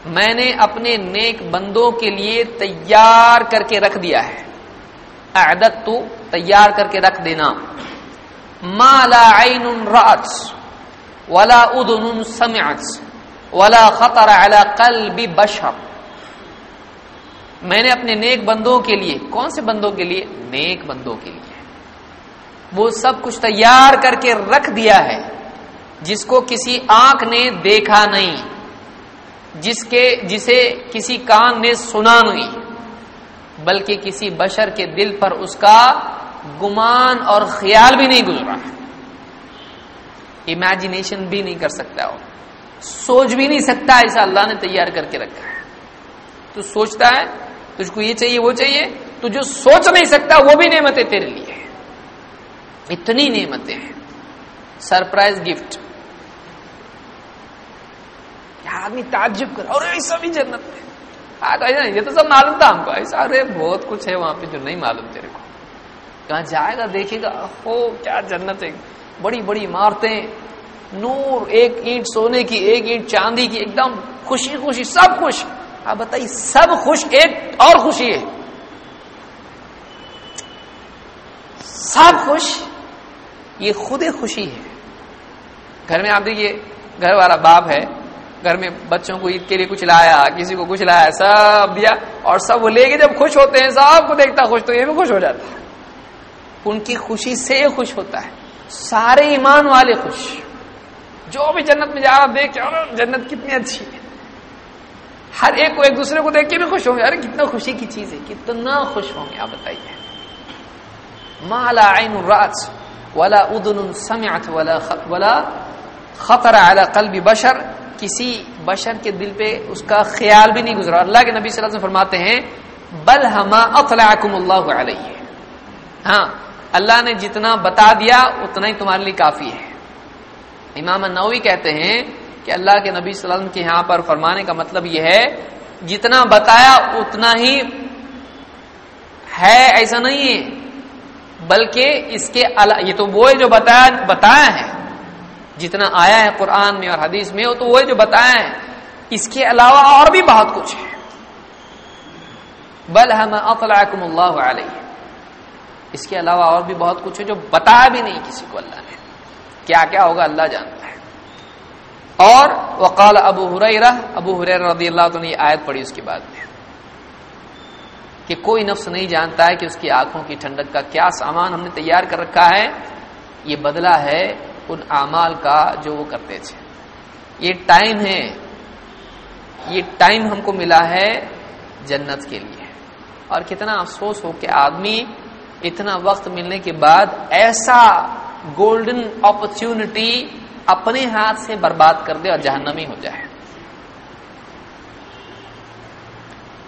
میں نے اپنے نیک بندوں کے لیے تیار کر کے رکھ دیا ہے۔ اعدت تو تیار کر کے رکھ دینا۔ ما لا عین رأت، ولا اذن سمعت، ولا خطر على قلب بشر۔ میں نے اپنے نیک بندوں کے لیے، کون سے بندوں کے لیے؟ نیک بندوں کے لیے۔ وہ سب کچھ تیار کر کے رکھ دیا ہے۔ جس کو کسی آنکھ نے دیکھا نہیں، جس کے، جسے کسی کان نے سنا نہیں، بلکہ کسی بشر کے دل پر اس کا گمان اور خیال بھی نہیں گزرا۔ امیجنیشن بھی نہیں کر سکتا وہ۔ سوچ بھی نہیں سکتا ایسا اللہ نے تیار کر کے رکھا ہے۔ تو سوچتا ہے تجھ کو یہ چاہیے، وہ چاہیے۔ تو جو سوچ نہیں سکتا، وہ بھی نعمتیں تیرے لیے اتنی نعمتیں ہیں۔ سرپرائز گفٹ آدمی تعجب کر اور ایسا بھی جنت ہے ہاں، یہ تو سب معلوم تھا ہم کو۔ ایسا، ارے، بہت کچھ ہے وہاں پہ جو نہیں معلوم تیرے کو۔ کہاں جائے گا؟ دیکھے گا۔ ہو کیا جنت ہے۔ بڑی بڑی عمارتیں۔ نور، ایک اینٹ سونے کی، ایک اینٹ چاندی کی، ایک دم خوشی خوشی، سب خوش۔ آپ بتائیے، سب خوش، ایک اور خوشی ہے۔ سب خوش، یہ خود خوشی ہے۔ گھر میں آپ دیکھیے، گھر والا باپ ہے، گھر میں بچوں کو عید کے لیے کچھ لایا، کسی کو کچھ لایا، سب دیا اور سب وہ لے کے جب خوش ہوتے ہیں، سب کو دیکھتا خوش، تو یہ بھی خوش ہو جاتا ہے۔ ان کی خوشی سے خوش ہوتا ہے۔ سارے ایمان والے خوش۔ جو بھی جنت میں جا رہا دیکھ کے جنت کتنی اچھی ہے۔ ہر ایک کو ایک دوسرے کو دیکھ کے بھی خوش ہوں گے۔ ارے کتنا خوشی کی چیز ہے، کتنا خوش ہوں گے، آپ بتائیے۔ مالا عین رات ولا ادن سمعت ولا ولا خطر على قلب بشر۔ کسی بشر کے دل پہ اس کا خیال بھی نہیں گزرا۔ اللہ کے نبی صلی اللہ علیہ وسلم فرماتے ہیں، بل ہما اطلعکم اللہ علیہ۔ ہاں اللہ نے جتنا بتا دیا، اتنا ہی تمہارے لیے کافی ہے۔ امام نووی کہتے ہیں کہ اللہ کے نبی صلی اللہ علیہ وسلم کے یہاں پر فرمانے کا مطلب یہ ہے، جتنا بتایا اتنا ہی ہے، ایسا نہیں ہے۔ بلکہ اس کے یہ تو وہ جو بتایا بتایا ہے۔ جتنا آیا ہے قرآن میں اور حدیث میں، وہ تو وہ جو بتایا ہے۔ اس کے علاوہ اور بھی بہت کچھ ہے۔ بل ہم اطلاعکم اللہ علیہ۔ اس کے علاوہ اور بھی بہت کچھ ہے جو بتایا بھی نہیں کسی کو اللہ نے۔ کیا کیا ہوگا اللہ جانتا ہے۔ اور وقال ابو حریرہ ابو حریر رضی اللہ عنہ نے یہ آیت پڑھی اس کے بعد میں، کہ کوئی نفس نہیں جانتا ہے کہ اس کی آنکھوں کی ٹھنڈک کا کیا سامان ہم نے تیار کر رکھا ہے، یہ بدلہ ہے ان اعمال کا جو وہ کرتے تھے۔ یہ ٹائم ہے، یہ ٹائم ہم کو ملا ہے جنت کے لیے۔ اور کتنا افسوس ہو کہ آدمی اتنا وقت ملنے کے بعد ایسا گولڈن اپرچونٹی اپنے ہاتھ سے برباد کر دے اور جہنمی ہو جائے۔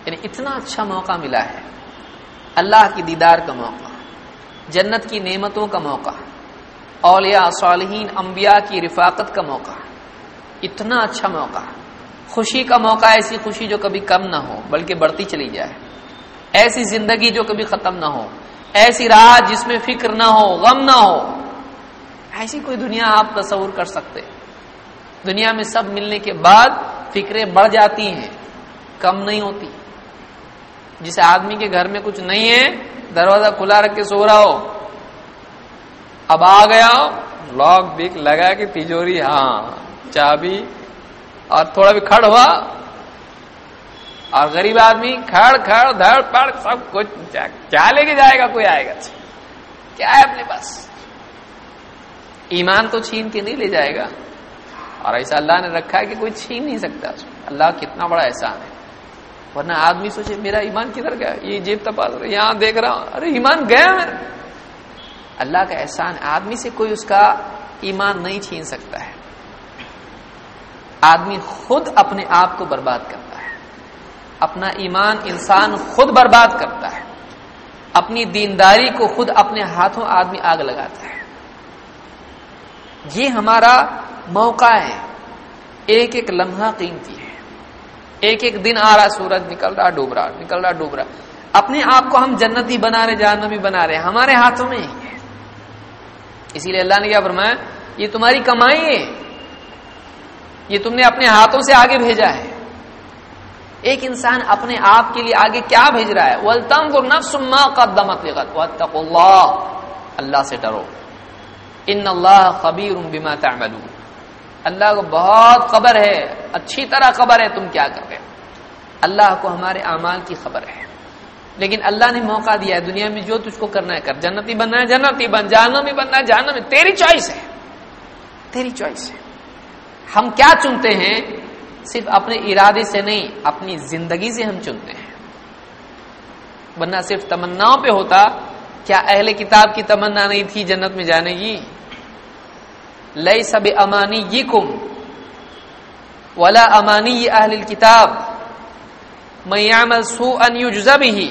یعنی اتنا اچھا موقع ملا ہے۔ اللہ کی دیدار کا موقع، جنت کی نعمتوں کا موقع، اولیاء صالحین، انبیاء کی رفاقت کا موقع۔ اتنا اچھا موقع۔ خوشی کا موقع ایسی خوشی جو کبھی کم نہ ہو، بلکہ بڑھتی چلی جائے۔ ایسی زندگی جو کبھی ختم نہ ہو۔ ایسی رات جس میں فکر نہ ہو، غم نہ ہو۔ ایسی کوئی دنیا آپ تصور کر سکتے دنیا میں سب ملنے کے بعد فکریں بڑھ جاتی ہیں، کم نہیں ہوتی۔ جسے آدمی کے گھر میں کچھ نہیں ہے، دروازہ کھلا رکھ کے سو رہا ہو۔ اب آ گیا لاک بک لگا کے تیجوری ہاں چابی، اور تھوڑا بھی کھڑ ہوا۔ اور غریب آدمی کھڑ کھڑ دھڑ پڑ سب کچھ کیا لے کے جائے گا، کوئی آئے گا۔ کیا ہے اپنے پاس؟ ایمان تو چھین کے نہیں لے جائے گا۔ اور ایسا اللہ نے رکھا ہے کہ کوئی چھین نہیں سکتا۔ اللہ کتنا بڑا احسان ہے۔ ورنہ آدمی سوچے، میرا ایمان کدھر گیا؟ یہ جیب تپاس یہاں دیکھ رہا ہوں۔ ارے، ایمان گیا میرا اللہ کا احسان ہے آدمی سے کوئی اس کا ایمان نہیں چھین سکتا ہے۔ آدمی خود اپنے آپ کو برباد کرتا ہے۔ اپنا ایمان انسان خود برباد کرتا ہے۔ اپنی دینداری کو خود اپنے ہاتھوں آدمی آگ لگاتا ہے۔ یہ ہمارا موقع ہے۔ ایک ایک لمحہ قیمتی ہے۔ ایک ایک دن آ رہا سورج نکل رہا، ڈوب رہا، نکل رہا، ڈوب رہا۔ اپنے آپ کو ہم جنتی بنا رہے، جہنمی بنا رہے۔ ہمارے ہاتھوں میں ہی ہے۔ اسی لیے اللہ نے کیا فرمایا، یہ تمہاری کمائی ہے۔ یہ تم نے اپنے ہاتھوں سے آگے بھیجا ہے۔ ایک انسان اپنے آپ کے لیے آگے کیا بھیج رہا ہے؟ اللہ سے ڈرو۔ ان اللہ خبیر بما تعملون اللہ کو بہت خبر ہے، اچھی طرح خبر ہے، تم کیا کر رہے اللہ کو ہمارے اعمال کی خبر ہے۔ لیکن اللہ نے موقع دیا ہے، دنیا میں جو تجھ کو کرنا ہے کر۔ جنتی بننا ہے، جنتی بن۔ جانا میں بننا ہے جانا میں تیری چوائس ہے۔ تیری چوائس ہے۔ ہم کیا چنتے ہیں؟ صرف اپنے ارادے سے نہیں، اپنی زندگی سے ہم چنتے ہیں۔ ورنہ صرف تمنا پہ ہوتا کیا اہل کتاب کی تمنا نہیں تھی جنت میں جانے کی؟ لئی سب امانی یہ کم ولا امانی اہل کتاب میں سو ان ہی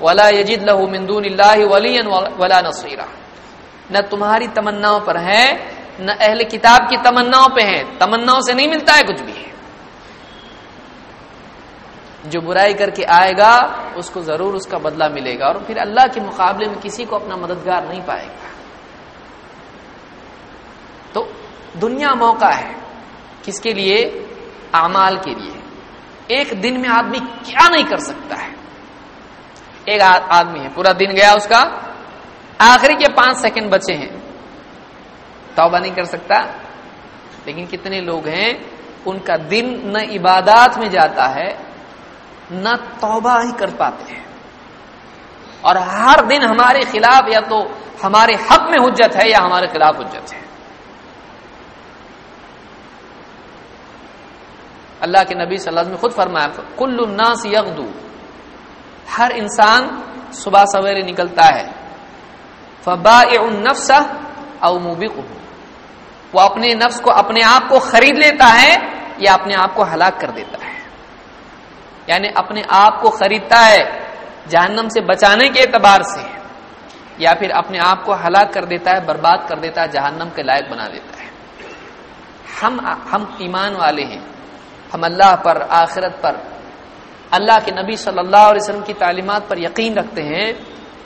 ولا یجد لہو مندون اللہ ولی ولا نصیرہ نہ تمہاری تمناؤں پر ہے نہ اہل کتاب کی تمناؤں پہ ہے تمناؤں سے نہیں ملتا ہے کچھ بھی۔ ہے جو برائی کر کے آئے گا، اس کو ضرور اس کا بدلہ ملے گا اور پھر اللہ کے مقابلے میں کسی کو اپنا مددگار نہیں پائے گا۔ تو دنیا موقع ہے کس کے لیے؟ اعمال کے لیے۔ ایک دن میں آدمی کیا نہیں کر سکتا ہے۔ ایک آدمی ہے، پورا دن گیا اس کا۔ آخری کے پانچ سیکنڈ بچے ہیں۔ توبہ نہیں کر سکتا۔ لیکن کتنے لوگ ہیں، ان کا دن نہ عبادات میں جاتا ہے نہ توبہ ہی کر پاتے ہیں۔ اور ہر دن ہمارے خلاف یا تو ہمارے حق میں حجت ہے یا ہمارے خلاف حجت ہے۔ اللہ کے نبی صلی اللہ علیہ وسلم خود فرمایا، کل الناس یغدو۔ ہر انسان صبح سویرے نکلتا ہے۔ فبا النفس او موبق وہ اپنے نفس کو اپنے آپ کو خرید لیتا ہے یا اپنے آپ کو ہلاک کر دیتا ہے۔ یعنی اپنے آپ کو خریدتا ہے، جہنم سے بچانے کے اعتبار سے، یا پھر اپنے آپ کو ہلاک کر دیتا ہے، برباد کر دیتا ہے، جہنم کے لائق بنا دیتا ہے۔ ہم ہم ایمان والے ہیں۔ ہم اللہ پر، آخرت پر۔ اللہ کے نبی صلی اللہ علیہ وسلم کی تعلیمات پر یقین رکھتے ہیں۔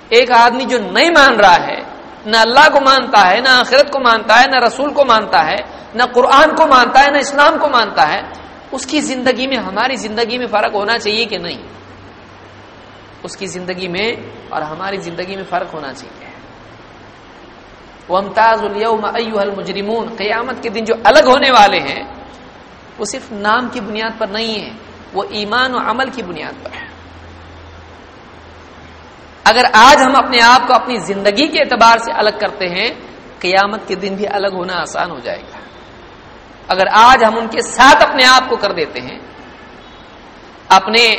ایک آدمی جو نہیں مان رہا ہے، نہ اللہ کو مانتا ہے، نہ آخرت کو مانتا ہے، نہ رسول کو مانتا ہے، نہ قرآن کو مانتا ہے، نہ اسلام کو مانتا ہے اس کی زندگی میں، ہماری زندگی میں فرق ہونا چاہیے کہ نہیں؟ اس کی زندگی میں اور ہماری زندگی میں فرق ہونا چاہیے۔ وہ امتاز المجرمون۔ قیامت کے دن جو الگ ہونے والے ہیں، وہ صرف نام کی بنیاد پر نہیں ہے وہ ایمان و عمل کی بنیاد پر ہے اگر آج ہم اپنے آپ کو اپنی زندگی کے اعتبار سے الگ کرتے ہیں، قیامت کے دن بھی الگ ہونا آسان ہو جائے گا۔ اگر آج ہم ان کے ساتھ اپنے آپ کو کر دیتے ہیں، اپنے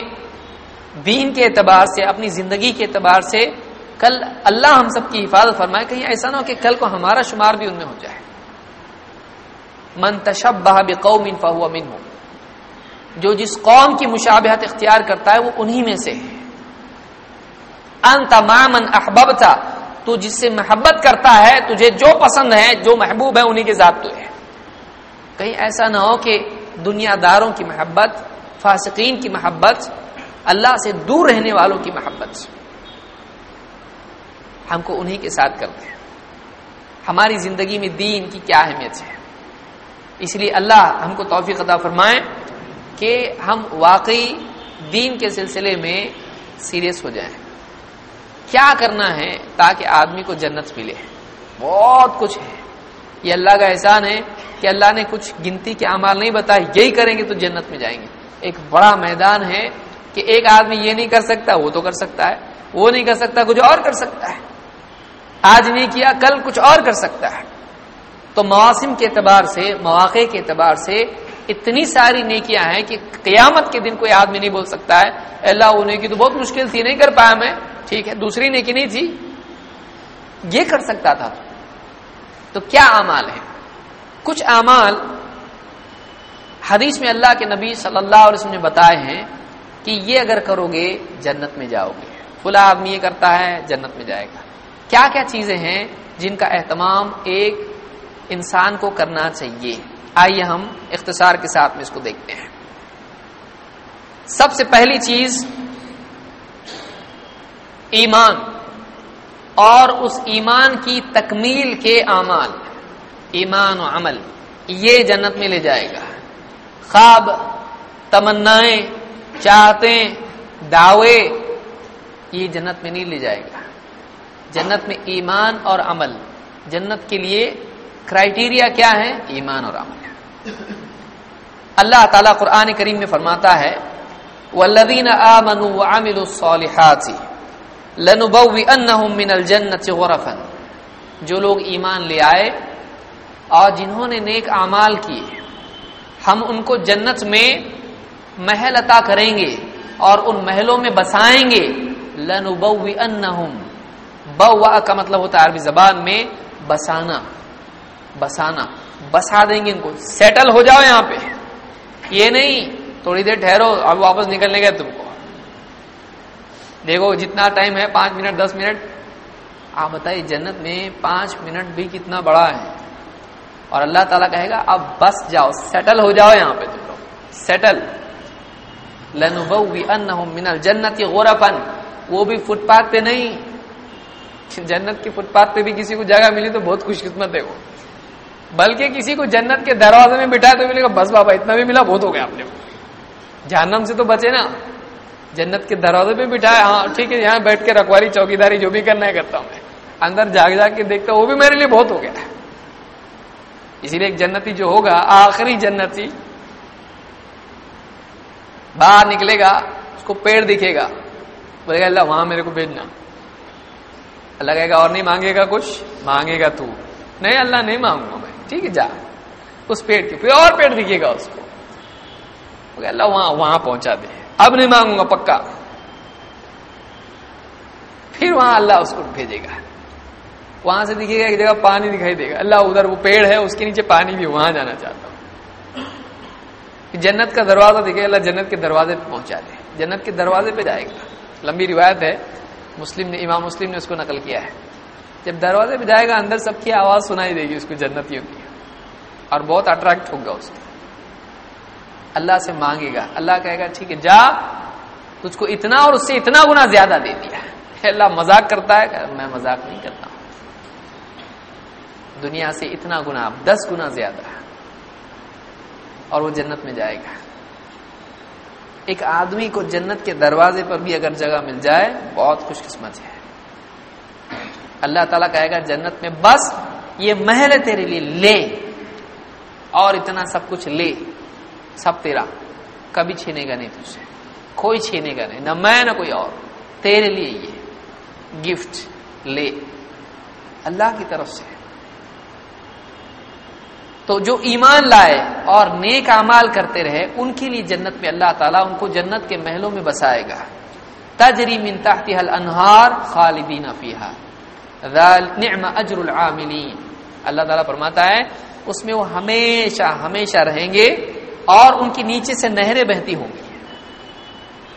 دین کے اعتبار سے، اپنی زندگی کے اعتبار سے کل اللہ ہم سب کی حفاظت فرمائے، کہیں ایسا نہ ہو کہ کل کو ہمارا شمار بھی ان میں ہو جائے۔ من تشب بقوم فهو منهم جو جس قوم کی مشابہت اختیار کرتا ہے، وہ انہی میں سے ہے۔ انت مامن احباب تھا تو جس سے محبت کرتا ہے، تجھے جو پسند ہے، جو محبوب ہے، انہی کے ذات تو ہے۔ کہیں ایسا نہ ہو کہ دنیا داروں کی محبت، فاسقین کی محبت، اللہ سے دور رہنے والوں کی محبت۔ ہم کو انہی کے ساتھ کرتے ہیں ہماری زندگی میں دین کی کیا اہمیت ہے؟ اس لیے اللہ ہم کو توفیق عطا فرمائے کہ ہم واقعی دین کے سلسلے میں سیریس ہو جائیں۔ کیا کرنا ہے تاکہ آدمی کو جنت ملے؟ بہت کچھ ہے۔ یہ اللہ کا احسان ہے کہ اللہ نے کچھ گنتی کے اعمال نہیں بتائے، یہی کریں گے تو جنت میں جائیں گے۔ ایک بڑا میدان ہے کہ ایک آدمی یہ نہیں کر سکتا، وہ تو کر سکتا ہے، وہ نہیں کر سکتا، کچھ اور کر سکتا ہے۔ آج نہیں کیا، کل کچھ اور کر سکتا ہے۔ تو مواسم کے اعتبار سے، مواقع کے اعتبار سے اتنی ساری نیکیاں ہیں کہ قیامت کے دن کوئی آدمی نہیں بول سکتا ہے اللہ، وہ نیکی تو بہت مشکل تھی، نہیں کر پایا میں، ٹھیک ہے، دوسری نیکی نہیں تھی۔ یہ کر سکتا تھا۔ تو کیا اعمال ہے کچھ اعمال حدیث میں اللہ کے نبی صلی اللہ علیہ وسلم نے بتائے ہیں کہ یہ اگر کرو گے، جنت میں جاؤ گے۔ فلا آدمی یہ کرتا ہے، جنت میں جائے گا۔ کیا کیا چیزیں ہیں جن کا اہتمام ایک انسان کو کرنا چاہیے؟ آئیے ہم اختصار کے ساتھ میں اس کو دیکھتے ہیں۔ سب سے پہلی چیز ایمان۔ اور اس ایمان کی تکمیل کے اعمال۔ ایمان و عمل، یہ جنت میں لے جائے گا۔ خواب، تمنائیں چاہتے دعوے، یہ جنت میں نہیں لے جائے گا۔ جنت میں ایمان اور عمل۔ جنت کے لیے کرائٹیریا کیا ہے ایمان اور عمل۔ اللہ تعالی قرآن کریم میں فرماتا ہے والذین آمنوا وعملوا الصالحات لنبوئنہم من الجنت غرفا۔ جو لوگ ایمان لے آئے اور جنہوں نے نیک اعمال کیے، ہم ان کو جنت میں محل عطا کریں گے اور ان محلوں میں بسائیں گے۔ لنبوئنہم بوا کا مطلب ہوتا ہے عربی زبان میں بسانا۔ بسانا، بسا دیں گے ان کو۔ سیٹل ہو جاؤ یہاں پہ۔ یہ نہیں، تھوڑی دیر ٹھہرو، اب واپس نکلنے گئے تم کو۔ دیکھو جتنا ٹائم ہے، پانچ منٹ، دس منٹ۔ آپ بتائیے، جنت میں پانچ منٹ بھی کتنا بڑا ہے؟ اور اللہ تعالیٰ کہے گا، اب بس جاؤ سیٹل ہو جاؤ یہاں پہ تم لوگ سیٹل من الجنت غرفن وہ بھی فٹ پاتھ پہ نہیں۔ جنت کے فٹ پاتھ پہ بھی کسی کو جگہ ملی تو بہت خوش قسمت ہے وہ۔ بلکہ کسی کو جنت کے دروازے میں بٹھا تو ملے گا، بس بابا، اتنا بھی ملا، بہت ہو گیا آپ نے۔ جہنم سے تو بچے نا۔ جنت کے دروازے پہ بٹھایا ہاں ٹھیک ہے، یہاں بیٹھ کے رکھواری چوکی داری جو بھی کرنا ہے کرتا ہوں میں۔ اندر جاگ جاگ کے دیکھتا ہوں، وہ بھی میرے لیے بہت ہو گیا اسی لیے ایک جنتی جو ہوگا، آخری جنتی، باہر نکلے گا، اس کو پیڑ دکھے گا۔ بولے گا، اللہ، وہاں میرے کو بھیجنا۔ اللہ کہے گا، اور نہیں مانگے گا کچھ؟ مانگے گا تو۔ نہیں، اللہ نہیں مانگوں گا میں۔ ٹھیک ہے، جا۔ اس پیڑ کے پھر اور پیڑ دکھے گا اس کو۔ اللہ، وہاں وہاں پہنچا دے۔ اب نہیں مانگوں گا پکا۔ پھر وہاں اللہ اس کو بھیجے گا۔ وہاں سے دکھے گا ایک جگہ پانی دکھائی دے گا۔ اللہ ادھر وہ پیڑ ہے، اس کے نیچے پانی بھی وہاں جانا چاہتا ہوں۔ جنت کا دروازہ دکھے اللہ جنت کے دروازے پہ پہنچا دے۔ جنت کے دروازے پہ جائے گا۔ لمبی روایت ہے، مسلم نے، امام مسلم نے اس کو نقل کیا ہے۔ جب دروازے پہ جائے گا، اندر سب کی آواز سنائی دے گی اس کو جنتیوں کی۔ اور بہت اٹریکٹ ہوگا اس کو۔ اللہ سے مانگے گا۔ اللہ کہے گا، ٹھیک ہے، جا، تجھ کو اتنا اور اس سے اتنا گنا زیادہ دے دیا اللہ مزاق کرتا ہے؟ میں مزاق نہیں کرتا۔ ہوں دنیا سے اتنا گنا دس گنا زیادہ اور وہ جنت میں جائے گا۔ ایک آدمی کو جنت کے دروازے پر بھی اگر جگہ مل جائے، بہت خوش قسمت ہے۔ اللہ تعالیٰ کہے گا، جنت میں بس، یہ محل تیرے لیے لے۔ اور اتنا سب کچھ لے۔ سب تیرا، کبھی چھینے گا نہیں تجھ سے، کوئی چھینے گا نہیں، نہ میں نہ کوئی اور، تیرے لیے یہ گفٹ لے۔ اللہ کی طرف سے۔ تو جو ایمان لائے اور نیک امال کرتے رہے، ان کے لیے جنت میں اللہ تعالیٰ ان کو جنت کے محلوں میں بسائے گا۔ تجری من تحتها الانہار خالدین فیہا۔ نعم اجر العاملین۔ اللہ تعالیٰ فرماتا ہے، اس میں وہ ہمیشہ ہمیشہ رہیں گے۔ اور ان کی نیچے سے نہریں بہتی ہوں گی۔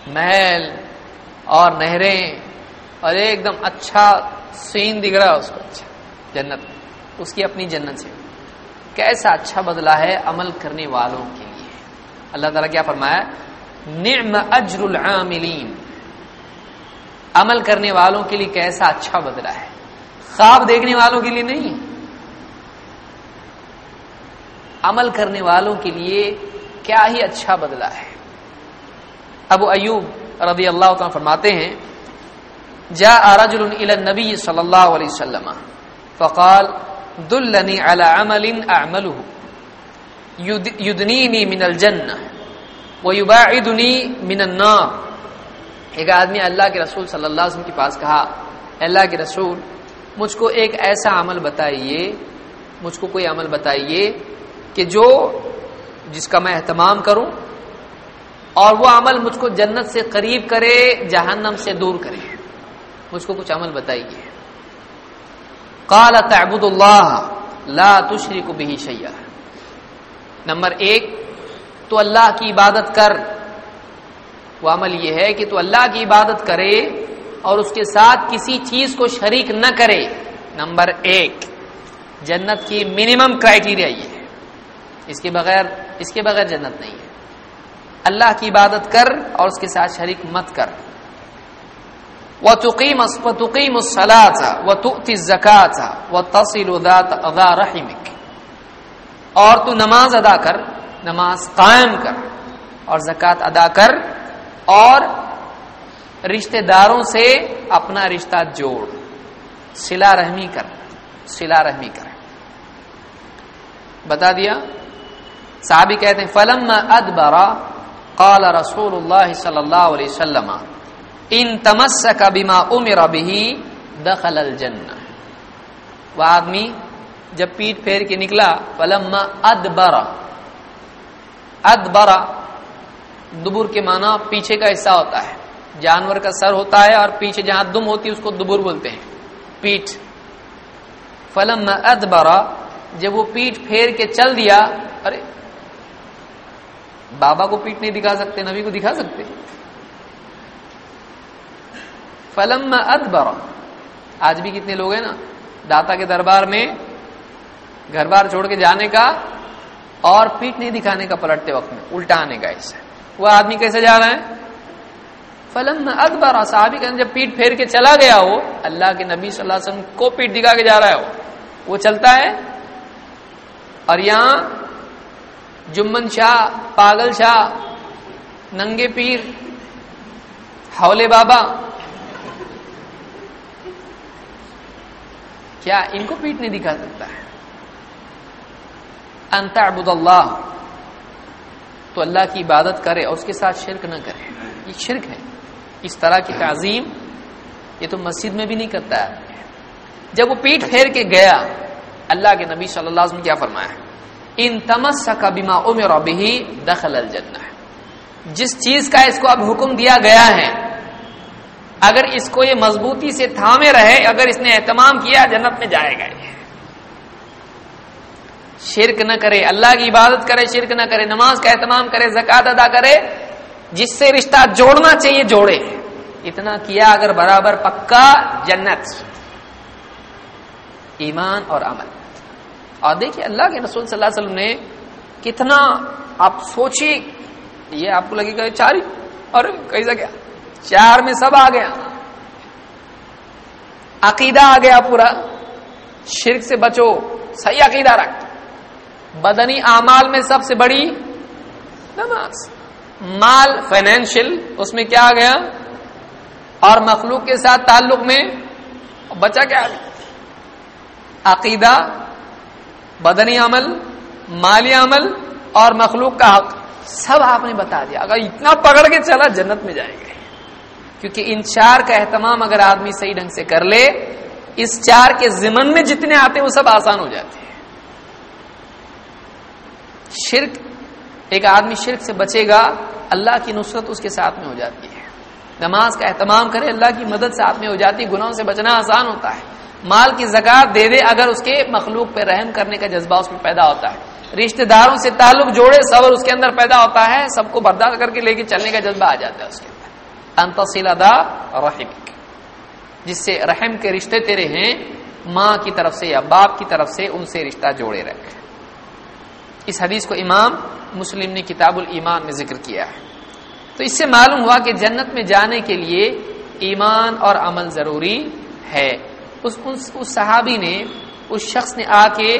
محل اور نہریں اور ایک دم اچھا سین دکھ رہا ہے اس کو۔ اچھا جنت۔ اس کی اپنی جنت سے۔ کیسا اچھا بدلا ہے عمل کرنے والوں کے لیے۔ اللہ تعالیٰ کیا فرمایا؟ نعم اجر العاملین۔ عمل کرنے والوں کے لیے کیسا اچھا بدلا ہے۔ خواب دیکھنے والوں کے لیے نہیں۔ عمل کرنے والوں کے لیے کیا ہی اچھا بدلا ہے۔ ابو ایوب رضی اللہ تعالیٰ فرماتے ہیں جا رجل الى النبی صلی اللہ علیہ وسلم فقال، دلنی علی عمل اعملہ یدنینی من الجنہ ویباعدنی من النار۔ ایک آدمی اللہ کے رسول صلی اللہ علیہ وسلم کے پاس کہا اللہ کے رسول، مجھ کو ایک ایسا عمل بتائیے، مجھ کو کوئی عمل بتائیے کہ جو جس کا میں اہتمام کروں اور وہ عمل مجھ کو جنت سے قریب کرے، جہنم سے دور کرے۔ مجھ کو کچھ عمل بتائیے۔ قال تعبد اللہ لا تشرک به شیئا۔ نمبر ایک، تو اللہ کی عبادت کر۔ وہ عمل یہ ہے کہ تو اللہ کی عبادت کرے اور اس کے ساتھ کسی چیز کو شریک نہ کرے۔ نمبر ایک، جنت کی منیمم کرائٹیریا یہ ہے۔ اس کے بغیر اس کے بغیر جنت نہیں ہے۔ اللہ کی عبادت کر اور اس کے ساتھ شریک مت کر۔ وہ تقیم تقیم الصلاۃ و تقتی زکات و تفصیل ادا رحمک۔ اور تو نماز ادا کر، نماز قائم کر اور زکات ادا کر اور رشتہ داروں سے اپنا رشتہ جوڑ۔ سلا رحمی کر سلا رحمی کر۔ بتا دیا؟ صحابی کہتے ہیں فلم ادبرا قال رسول اللہ صلی اللہ علیہ وسلم، ان تمسک بما امر به دخل الجنہ. وہ آدمی جب پیٹ پھیر کے نکلا، فلما ادبرا ادبرا دبر کے معنی پیچھے کا حصہ ہوتا ہے۔ جانور کا سر ہوتا ہے اور پیچھے جہاں دم ہوتی ہے، اس کو دبر بولتے ہیں پیٹ فلم ادبرا جب وہ پیٹ پھیر کے چل دیا، ارے بابا کو پیٹ نہیں دکھا سکتے، نبی کو دکھا سکتے۔ فلم ادبرا آج بھی کتنے لوگ ہیں نا، داتا کے دربار میں گھر بار چھوڑ کے جانے کا اور پیٹ نہیں دکھانے کا پلٹتے وقت میں الٹا آنے کا ایسا وہ آدمی کیسے جا رہا ہے؟ فلم اکبر صحابی کہ جب پیٹ پھیر کے چلا گیا ہو، اللہ کے نبی صلی اللہ علیہ وسلم کو پیٹ دکھا کے جا رہا ہے وہ چلتا ہے اور یہاں جمن شاہ، پاگل شاہ، ننگے پیر، حولے بابا۔ کیا ان کو پیٹ نہیں دکھا سکتا؟ ہے انت ابود اللہ۔ تو اللہ کی عبادت کرے اور اس کے ساتھ شرک نہ کرے۔ یہ شرک ہے۔ اس طرح کی تعظیم یہ تو مسجد میں بھی نہیں کرتا۔ ہے جب وہ پیٹ پھیر کے گیا، اللہ کے نبی صلی اللہ علیہ وسلم کیا فرمایا؟ ان تمس کا بیما امر بھی دخل الجنہ۔ جس چیز کا اس کو اب حکم دیا گیا ہے، اگر اس کو یہ مضبوطی سے تھامے رہے، اگر اس نے اہتمام کیا، جنت میں جائے گا شرک نہ کرے، اللہ کی عبادت کرے، شرک نہ کرے، نماز کا اہتمام کرے، زکات ادا کرے، جس سے رشتہ جوڑنا چاہیے، جوڑے۔ اتنا کیا اگر برابر پکا جنت۔ ایمان اور عمل۔ اور دیکھیے اللہ کے رسول صلی اللہ علیہ وسلم نے کتنا آپ سوچیے یہ آپ کو لگے گا چار ہی اور کیسا کیا چار میں سب آ گیا۔ عقیدہ آ گیا پورا۔ شرک سے بچو، صحیح عقیدہ رکھ۔ بدنی اعمال میں سب سے بڑی نماز۔ مال فائنینشیل اس میں کیا آ گیا؟ اور مخلوق کے ساتھ تعلق میں بچا کیا؟ عقیدہ۔ بدنی عمل، مالی عمل اور مخلوق کا حق، سب آپ نے بتا دیا۔ اگر اتنا پکڑ کے چلا، جنت میں جائیں گے۔ کیونکہ ان چار کا اہتمام اگر آدمی صحیح ڈھنگ سے کر لے، اس چار کے ضمن میں جتنے آتے ہیں، وہ سب آسان ہو جاتے ہیں۔ شرک، ایک آدمی شرک سے بچے گا، اللہ کی نصرت اس کے ساتھ میں ہو جاتی ہے۔ نماز کا اہتمام کرے، اللہ کی مدد ساتھ میں ہو جاتی ہے گناہوں سے بچنا آسان ہوتا ہے۔ مال کی زکات دے دے اگر اس کے مخلوق پہ رحم کرنے کا جذبہ اس میں پیدا ہوتا ہے۔ رشتہ داروں سے تعلق جوڑے صبر اس کے اندر پیدا ہوتا ہے، سب کو برداشت کر کے لے کے چلنے کا جذبہ آ جاتا ہے اس کے اندر۔ انتصل ادا رحم، جس سے رحم کے رشتے تیرے ہیں، ماں کی طرف سے یا باپ کی طرف سے ان سے رشتہ جوڑے رکھے اس حدیث کو امام مسلم نے کتاب الایمان میں ذکر کیا ہے۔ تو اس سے معلوم ہوا کہ جنت میں جانے کے لیے ایمان اور عمل ضروری ہے۔ اس اس صحابی نے، اس شخص نے آ کے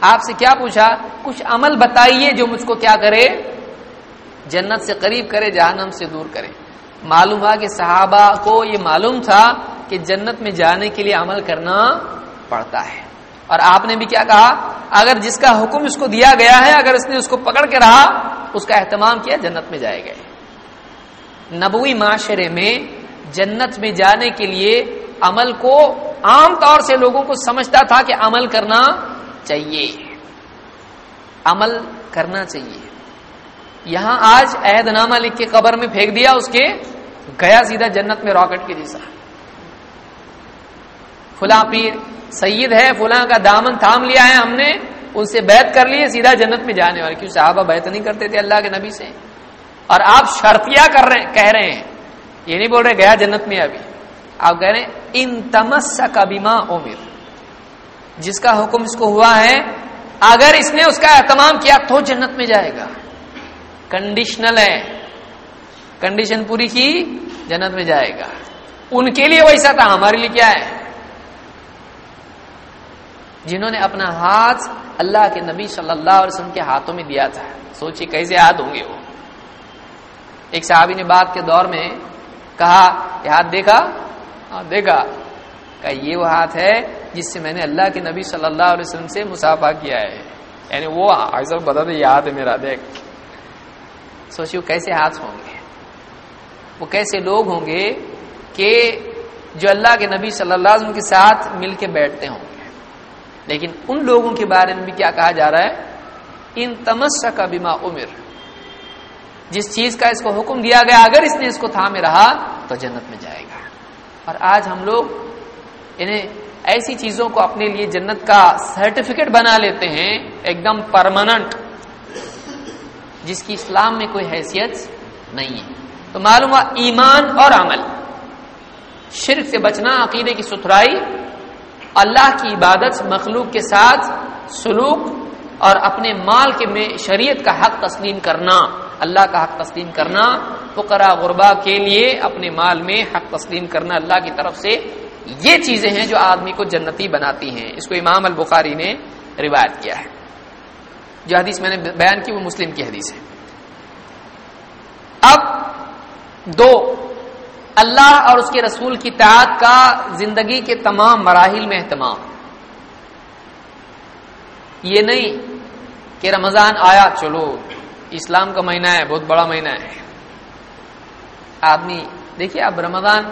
آپ سے کیا پوچھا؟ کچھ عمل بتائیے جو مجھ کو کیا کرے؟ جنت سے قریب کرے، جہنم سے دور کرے۔ معلوم ہوا کہ صحابہ کو یہ معلوم تھا کہ جنت میں جانے کے لیے عمل کرنا پڑتا ہے۔ اور آپ نے بھی کیا کہا؟ اگر جس کا حکم اس کو دیا گیا ہے، اگر اس نے اس کو پکڑ کے رہا، اس کا اہتمام کیا، جنت میں جائے گئے۔ نبوی معاشرے میں جنت میں جانے کے لیے عمل کو عام طور سے لوگوں کو سمجھتا تھا کہ عمل کرنا چاہیے۔ عمل کرنا چاہیے۔ یہاں آج عہد نامہ لکھ کے قبر میں پھینک دیا، اس کے گیا سیدھا جنت میں راکٹ کے جیسا۔ فلاں پیر سید ہے، فلاں کا دامن تھام لیا ہے ہم نے، ان سے بیت کر لیے سیدھا جنت میں جانے والے۔ کیوں؟ صحابہ بیت نہیں کرتے تھے اللہ کے نبی سے۔ اور آپ شرطیا کر رہے کہہ رہے ہیں۔ یہ نہیں بول رہے گیا جنت میں ابھی۔ آپ کہہ رہے ہیں، ان تمس کا بیما عمر. جس کا حکم اس کو ہوا ہے، اگر اس نے اس کا اہتمام کیا تو جنت میں جائے گا۔ کنڈیشنل ہے۔ کنڈیشن پوری کی جنت میں جائے گا۔ ان کے لیے ویسا تھا، ہمارے لیے کیا ہے؟ جنہوں نے اپنا ہاتھ اللہ کے نبی صلی اللہ علیہ وسلم کے ہاتھوں میں دیا تھا۔ سوچیے کیسے یاد ہوں گے وہ۔ ایک صحابی نے بات کے دور میں کہا، یہ ہاتھ دیکھا ہاں دیکھا۔ کہ یہ وہ ہاتھ ہے جس سے میں نے اللہ کے نبی صلی اللہ علیہ وسلم سے مسافہ کیا ہے۔ یعنی وہ ایسا بتا دے یاد ہے میرا، دیکھ۔ سوچیو کیسے ہاتھ ہوں گے۔ وہ کیسے لوگ ہوں گے کہ جو اللہ کے نبی صلی اللہ علیہ وسلم کے ساتھ مل کے بیٹھتے ہوں گے۔ لیکن ان لوگوں کے بارے میں بھی کیا کہا جا رہا ہے؟ ان تمس کا بیما عمر جس چیز کا اس کو حکم دیا گیا، اگر اس نے اس کو تھامے رہا تو جنت میں جائے گا اور آج ہم لوگ انہیں ایسی چیزوں کو اپنے لیے جنت کا سرٹیفکیٹ بنا لیتے ہیں، ایک دم پرماننٹ جس کی اسلام میں کوئی حیثیت نہیں ہے۔ تو معلوم ہوا ایمان اور عمل، شرک سے بچنا، عقیدے کی ستھرائی، اللہ کی عبادت، مخلوق کے ساتھ سلوک اور اپنے مال کے میں شریعت کا حق تسلیم کرنا، اللہ کا حق تسلیم کرنا فقرا غربا کے لیے اپنے مال میں حق تسلیم کرنا اللہ کی طرف سے، یہ چیزیں ہیں جو آدمی کو جنتی بناتی ہیں۔ اس کو امام البخاری نے روایت کیا ہے۔ جو حدیث میں نے بیان کی وہ مسلم کی حدیث ہے۔ اب دو، اللہ اور اس کے رسول کی تعداد کا زندگی کے تمام مراحل میں اہتمام۔ یہ نہیں کہ رمضان آیا، چلو، اسلام کا مہینہ ہے، بہت بڑا مہینہ ہے۔ آدمی، دیکھیے اب رمضان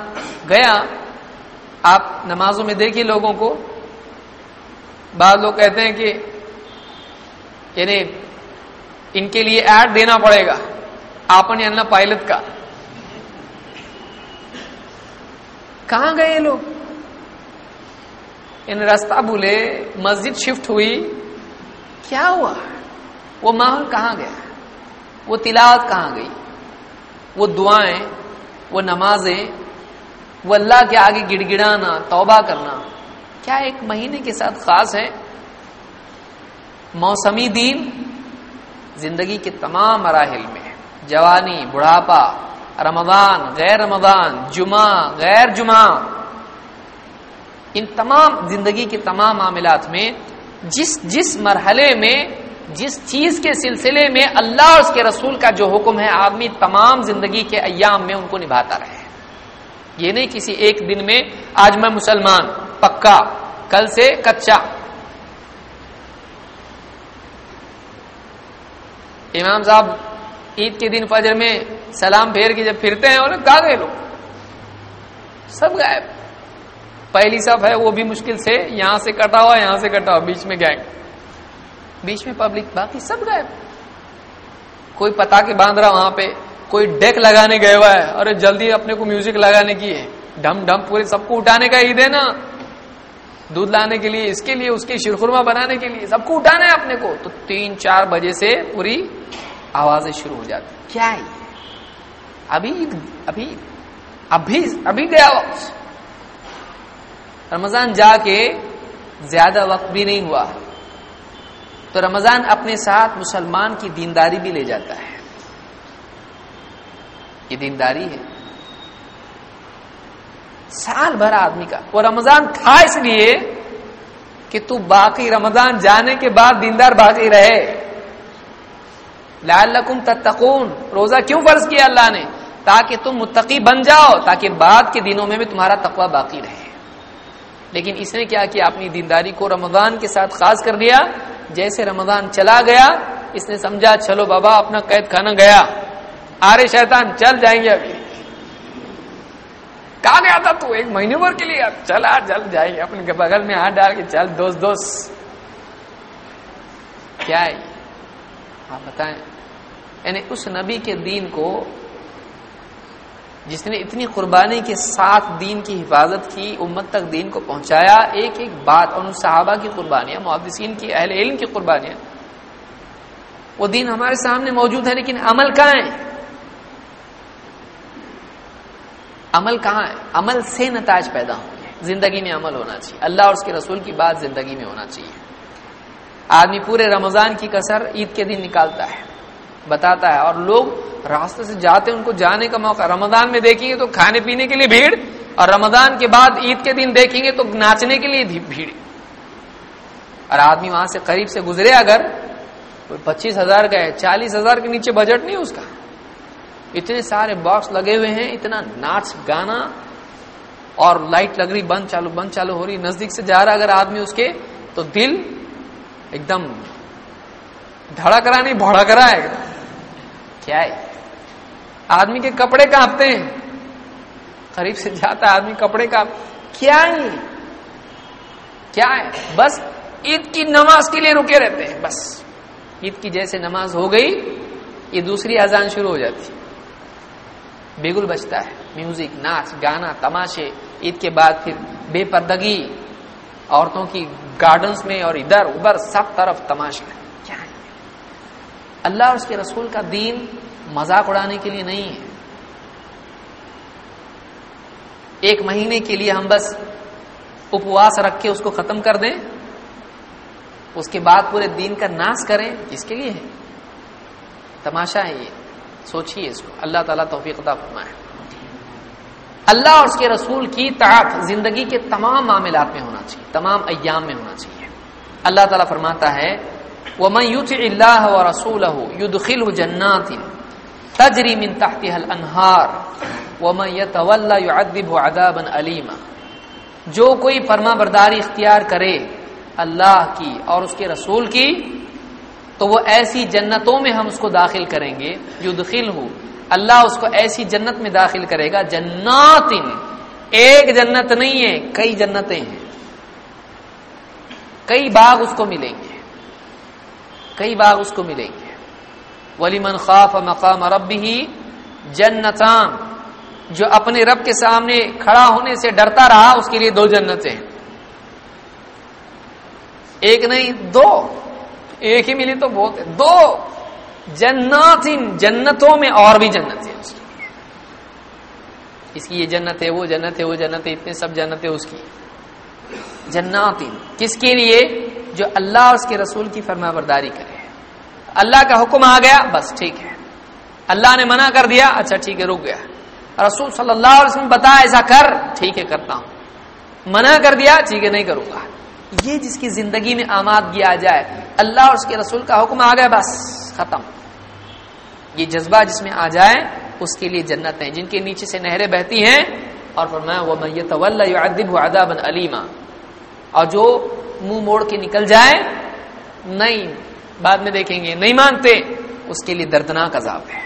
گیا، آپ نمازوں میں دیکھیے لوگوں کو۔ بعض لوگ کہتے ہیں کہ یعنی ان کے لیے ایڈ دینا پڑے گا، آپ نے پائلٹ کا۔ کہاں گئے لوگ؟ ان راستہ بھولے، مسجد شفٹ ہوئی۔ کیا ہوا؟ وہ ماحول کہاں گیا وہ تلاوت کہاں گئی؟ وہ دعائیں، وہ نمازیں، وہ اللہ کے آگے گڑ گڑانا توبہ کرنا، کیا ایک مہینے کے ساتھ خاص ہے؟ موسمی دین زندگی کے تمام مراحل میں جوانی، بڑھاپا، رمضان، غیر رمضان، جمعہ، غیر جمعہ۔ ان تمام زندگی کے تمام معاملات میں جس جس مرحلے میں جس چیز کے سلسلے میں اللہ اور اس کے رسول کا جو حکم ہے، آدمی تمام زندگی کے ایام میں ان کو نبھاتا رہے۔ یہ نہیں کسی ایک دن میں، آج میں مسلمان، پکا، کل سے کچا۔ امام صاحب، عید کے دن فجر میں سلام پھیر کے جب پھرتے ہیں انہیں کہا گئے لوگ؟ سب غائب۔ پہلی سب ہے، وہ بھی مشکل سے، یہاں سے کٹا ہوا، یہاں سے کٹا ہوا، بیچ میں گئے بیچ میں پبلک باقی سب غائب۔ کوئی پتا کے باندھ رہا وہاں پہ کوئی ڈیک لگانے گئے ہوا ہے۔ اور جلدی اپنے کو میوزک لگانے کی ہے۔ ڈم ڈم پورے سب کو اٹھانے کا عید ہے نا۔ دودھ لانے کے لیے اس کے لیے اس کے شیرخرما بنانے کے لیے سب کو اٹھانا ہے اپنے کو۔ تو تین چار بجے سے پوری آوازیں شروع ہو جاتی۔ کیا ہے؟ ابھی ابھی ابھی ابھی گیا وقت۔ رمضان جا کے زیادہ وقت بھی نہیں ہوا۔ تو رمضان اپنے ساتھ مسلمان کی دینداری بھی لے جاتا ہے۔ یہ دینداری ہے۔ سال بھر آدمی کا۔ وہ رمضان تھا اس لیے کہ تو باقی رمضان جانے کے بعد دیندار باقی رہے۔ لعلکم تتقون۔ روزہ کیوں فرض کیا اللہ نے؟ تاکہ تم متقی بن جاؤ، تاکہ بعد کے دنوں میں بھی تمہارا تقوی باقی رہے۔ لیکن اس نے کیا کیا اپنی دینداری کو رمضان کے ساتھ خاص کر دیا؟ جیسے رمضان چلا گیا، اس نے سمجھا، چلو بابا، اپنا قید کھانا گیا۔ آرے شیطان، چل جائیں گے ابھی۔ کہا گیا تھا تو؟ ایک مہینے بھر کے لیے۔ چلا چل جائیں گے۔ اپنے بغل میں ہاتھ ڈال کے چل، دوست دوست۔ کیا ہے؟ آپ بتائیں۔ یعنی اس نبی کے دین کو جس نے اتنی قربانی کے ساتھ دین کی حفاظت کی، امت تک دین کو پہنچایا، ایک ایک بات، اور ان صحابہ کی قربانیاں، محدثین کی، اہل علم کی قربانیاں۔ وہ دین ہمارے سامنے موجود ہے لیکن عمل کہاں ہے؟ عمل کہاں ہے؟ عمل سے نتائج پیدا ہوں گے۔ زندگی میں عمل ہونا چاہیے۔ اللہ اور اس کے رسول کی بات زندگی میں ہونا چاہیے۔ آدمی پورے رمضان کی کسر عید کے دن نکالتا ہے۔ بتاتا ہے اور لوگ راستے سے جاتے ہیں، ان کو جانے کا موقع، رمضان میں دیکھیں گے تو کھانے پینے کے لیے بھیڑ، اور رمضان کے بعد عید کے دن دیکھیں گے تو ناچنے کے لیے بھیڑ۔ اور آدمی وہاں سے قریب سے گزرے، اگر پچیس ہزار کا ہے، چالیس ہزار کے نیچے بجٹ نہیں اس کا۔ اتنے سارے باکس لگے ہوئے ہیں، اتنا ناچ گانا اور لائٹ لگ رہی، بند چالو بند چالو ہو رہی، نزدیک سے جا رہا اگر آدمی اس کے تو دل ایک دم دھڑک رہا نہیں بھڑک رہا ہے۔ کیا ہے؟ آدمی کے کپڑے کانپتے ہیں۔ قریب سے جاتا آدمی کپڑے کا کیا ہے کیا ہے؟ بس عید کی نماز کے لیے رکے رہتے ہیں، بس۔ عید کی جیسے نماز ہو گئی، یہ دوسری اذان شروع ہو جاتی۔ بیگل بچتا ہے، میوزک ناچ گانا، تماشے۔ عید کے بعد پھر بے پردگی، عورتوں کی گارڈنس میں اور ادھر ادھر سب طرف تماشا ہے اللہ اور اس کے رسول کا دین مذاق اڑانے کے لیے نہیں ہے۔ ایک مہینے کے لیے ہم بس اپواس رکھ کے اس کو ختم کر دیں، اس کے بعد پورے دین کا ناس کریں کس کے لیے ہے۔ تماشا ہے یہ۔ سوچیے اس کو۔ اللہ تعالیٰ توفیق عطا فرمائے۔ اللہ اور اس کے رسول کی طاقت زندگی کے تمام معاملات میں ہونا چاہیے، تمام ایام میں ہونا چاہیے۔ اللہ تعالیٰ فرماتا ہے وہ میں یوتھ اللہ و رسول جنات تجری من تحت انہار وہ میں یدب ادب علیما جو کوئی فرما برداری اختیار کرے اللہ کی اور اس کے رسول کی، تو وہ ایسی جنتوں میں ہم اس کو داخل کریں گے۔ جو دخل ہو اللہ اس کو ایسی جنت میں داخل کرے گا۔ جنات، ایک جنت نہیں ہے، کئی جنتیں ہیں۔ کئی باغ اس کو ملیں گے۔ کئی باغ اس کو ملیں گے۔ ولی من خوف مقام رب ہی جنتان۔ جو اپنے رب کے سامنے کھڑا ہونے سے ڈرتا رہا، اس کے لیے دو جنتیں۔ ایک نہیں، دو۔ ایک ہی ملی تو بہت ہے۔ دو۔ جنات جنتوں میں اور بھی جنت ہے اس کی یہ جنت ہے، وہ جنت ہے، وہ جنت ہے، اتنے سب جنت ہے اس کی۔ جنات کس کے لیے؟ جو اللہ اور اس کے رسول کی فرما برداری کرے اللہ کا حکم آ گیا، بس ٹھیک ہے۔ اللہ نے منع کر دیا اچھا ٹھیک ہے، رک گیا۔ رسول صلی اللہ علیہ وسلم بتا، ایسا کر، ٹھیک ہے، کرتا ہوں۔ منع کر دیا، ٹھیک ہے، نہیں کروں گا۔ یہ جس کی زندگی میں آماد کیا جائے، اللہ اور اس کے رسول کا حکم آ گیا، بس ختم۔ یہ جذبہ جس میں آ جائے، اس کے لیے جنت ہیں۔ جن کے نیچے سے نہریں بہتی ہیں، اور فرمایا وہ میت ادب علیما اور جو منہ موڑ کے نکل جائے نہیں، بعد میں دیکھیں گے، نہیں مانتے، اس کے لیے دردناک عذاب ہے۔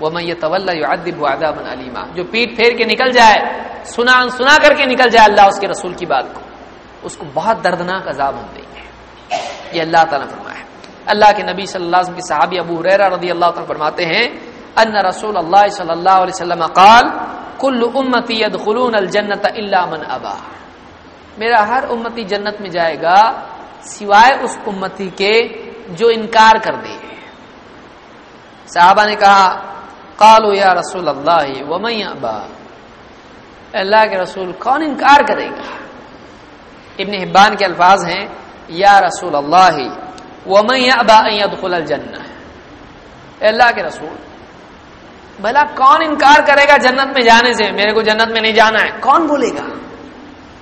وہ میں میت ادب ادب علیما جو پیٹ پھیر کے نکل جائے، سنا سنا کر کے نکل جائے اللہ اس کے رسول کی بات کو، اس کو بہت دردناک عذاب ہم دیں گے۔ یہ اللہ تعالیٰ فرمایا ہے۔ اللہ کے نبی صلی اللہ علیہ وسلم کی صحابی ابو ریرا رضی اللہ تعالیٰ فرماتے ہیں ان رسول اللہ صلی اللہ علیہ وسلم قال کل امتی يدخلون الجنت الا من ابا میرا ہر امتی جنت میں جائے گا سوائے اس امتی کے جو انکار کر دے صحابہ نے کہا، قالوا یا رسول اللہ ومن ابا اللہ کے رسول، کون انکار کرے گا؟ ابن حبان کے الفاظ ہیں، یا رسول اللہ ومن ابا ان يدخل الجنہ۔ اللہ کے رسول، بھلا کون انکار کرے گا جنت میں جانے سے؟ میرے کو جنت میں نہیں جانا ہے۔ کون بولے گا؟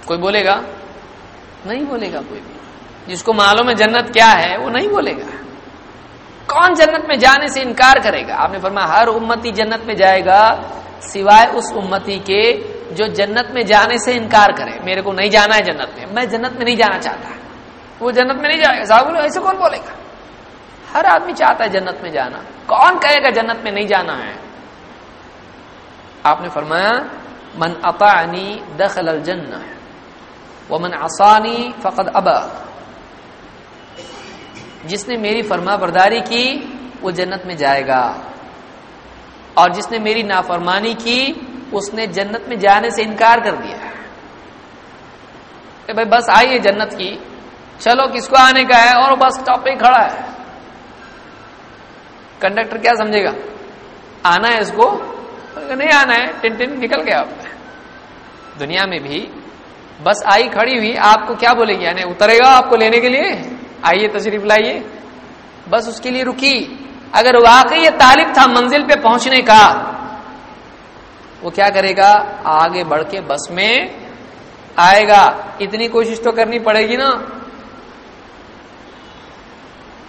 کوئی بولے گا؟ نہیں بولے گا کوئی بھی۔ جس کو معلوم ہے جنت کیا ہے، وہ نہیں بولے گا۔ کون جنت میں جانے سے انکار کرے گا؟ آپ نے فرمایا ہر امتی جنت میں جائے گا، سوائے اس امتی کے جو جنت میں جانے سے انکار کرے۔ میرے کو نہیں جانا ہے جنت میں۔ میں جنت میں نہیں جانا چاہتا۔ وہ جنت میں نہیں جائے گا۔ صاحب ایسے کون بولے گا؟ ہر آدمی چاہتا ہے جنت میں جانا۔ کون کہے گا جنت میں نہیں جانا ہے؟ آپ نے فرمایا، من اطاعنی دخل الجنہ۔ ومن عصانی فقد ابا جس نے میری فرما برداری کی، وہ جنت میں جائے گا۔ اور جس نے میری نافرمانی کی، اس نے جنت میں جانے سے انکار کر دیا۔ کہ بھائی بس آئیے جنت کی۔ چلو کس کو آنے کا ہے؟ اور بس ٹاپ پہ کھڑا ہے۔ کنڈکٹر کیا سمجھے گا؟ آنا ہے اس کو؟ نہیں آنا ہے۔ ٹن ٹن نکل گیا۔ آپ دنیا میں بھی بس آئی کھڑی ہوئی، آپ کو کیا بولے گی یعنی اترے گا آپ کو لینے کے لیے؟ آئیے تشریف لائیے۔ بس اس کے لیے رکی۔ اگر واقعی یہ طالب تھا منزل پہ پہنچنے کا، وہ کیا کرے گا؟ آگے بڑھ کے بس میں آئے گا۔ اتنی کوشش تو کرنی پڑے گی نا۔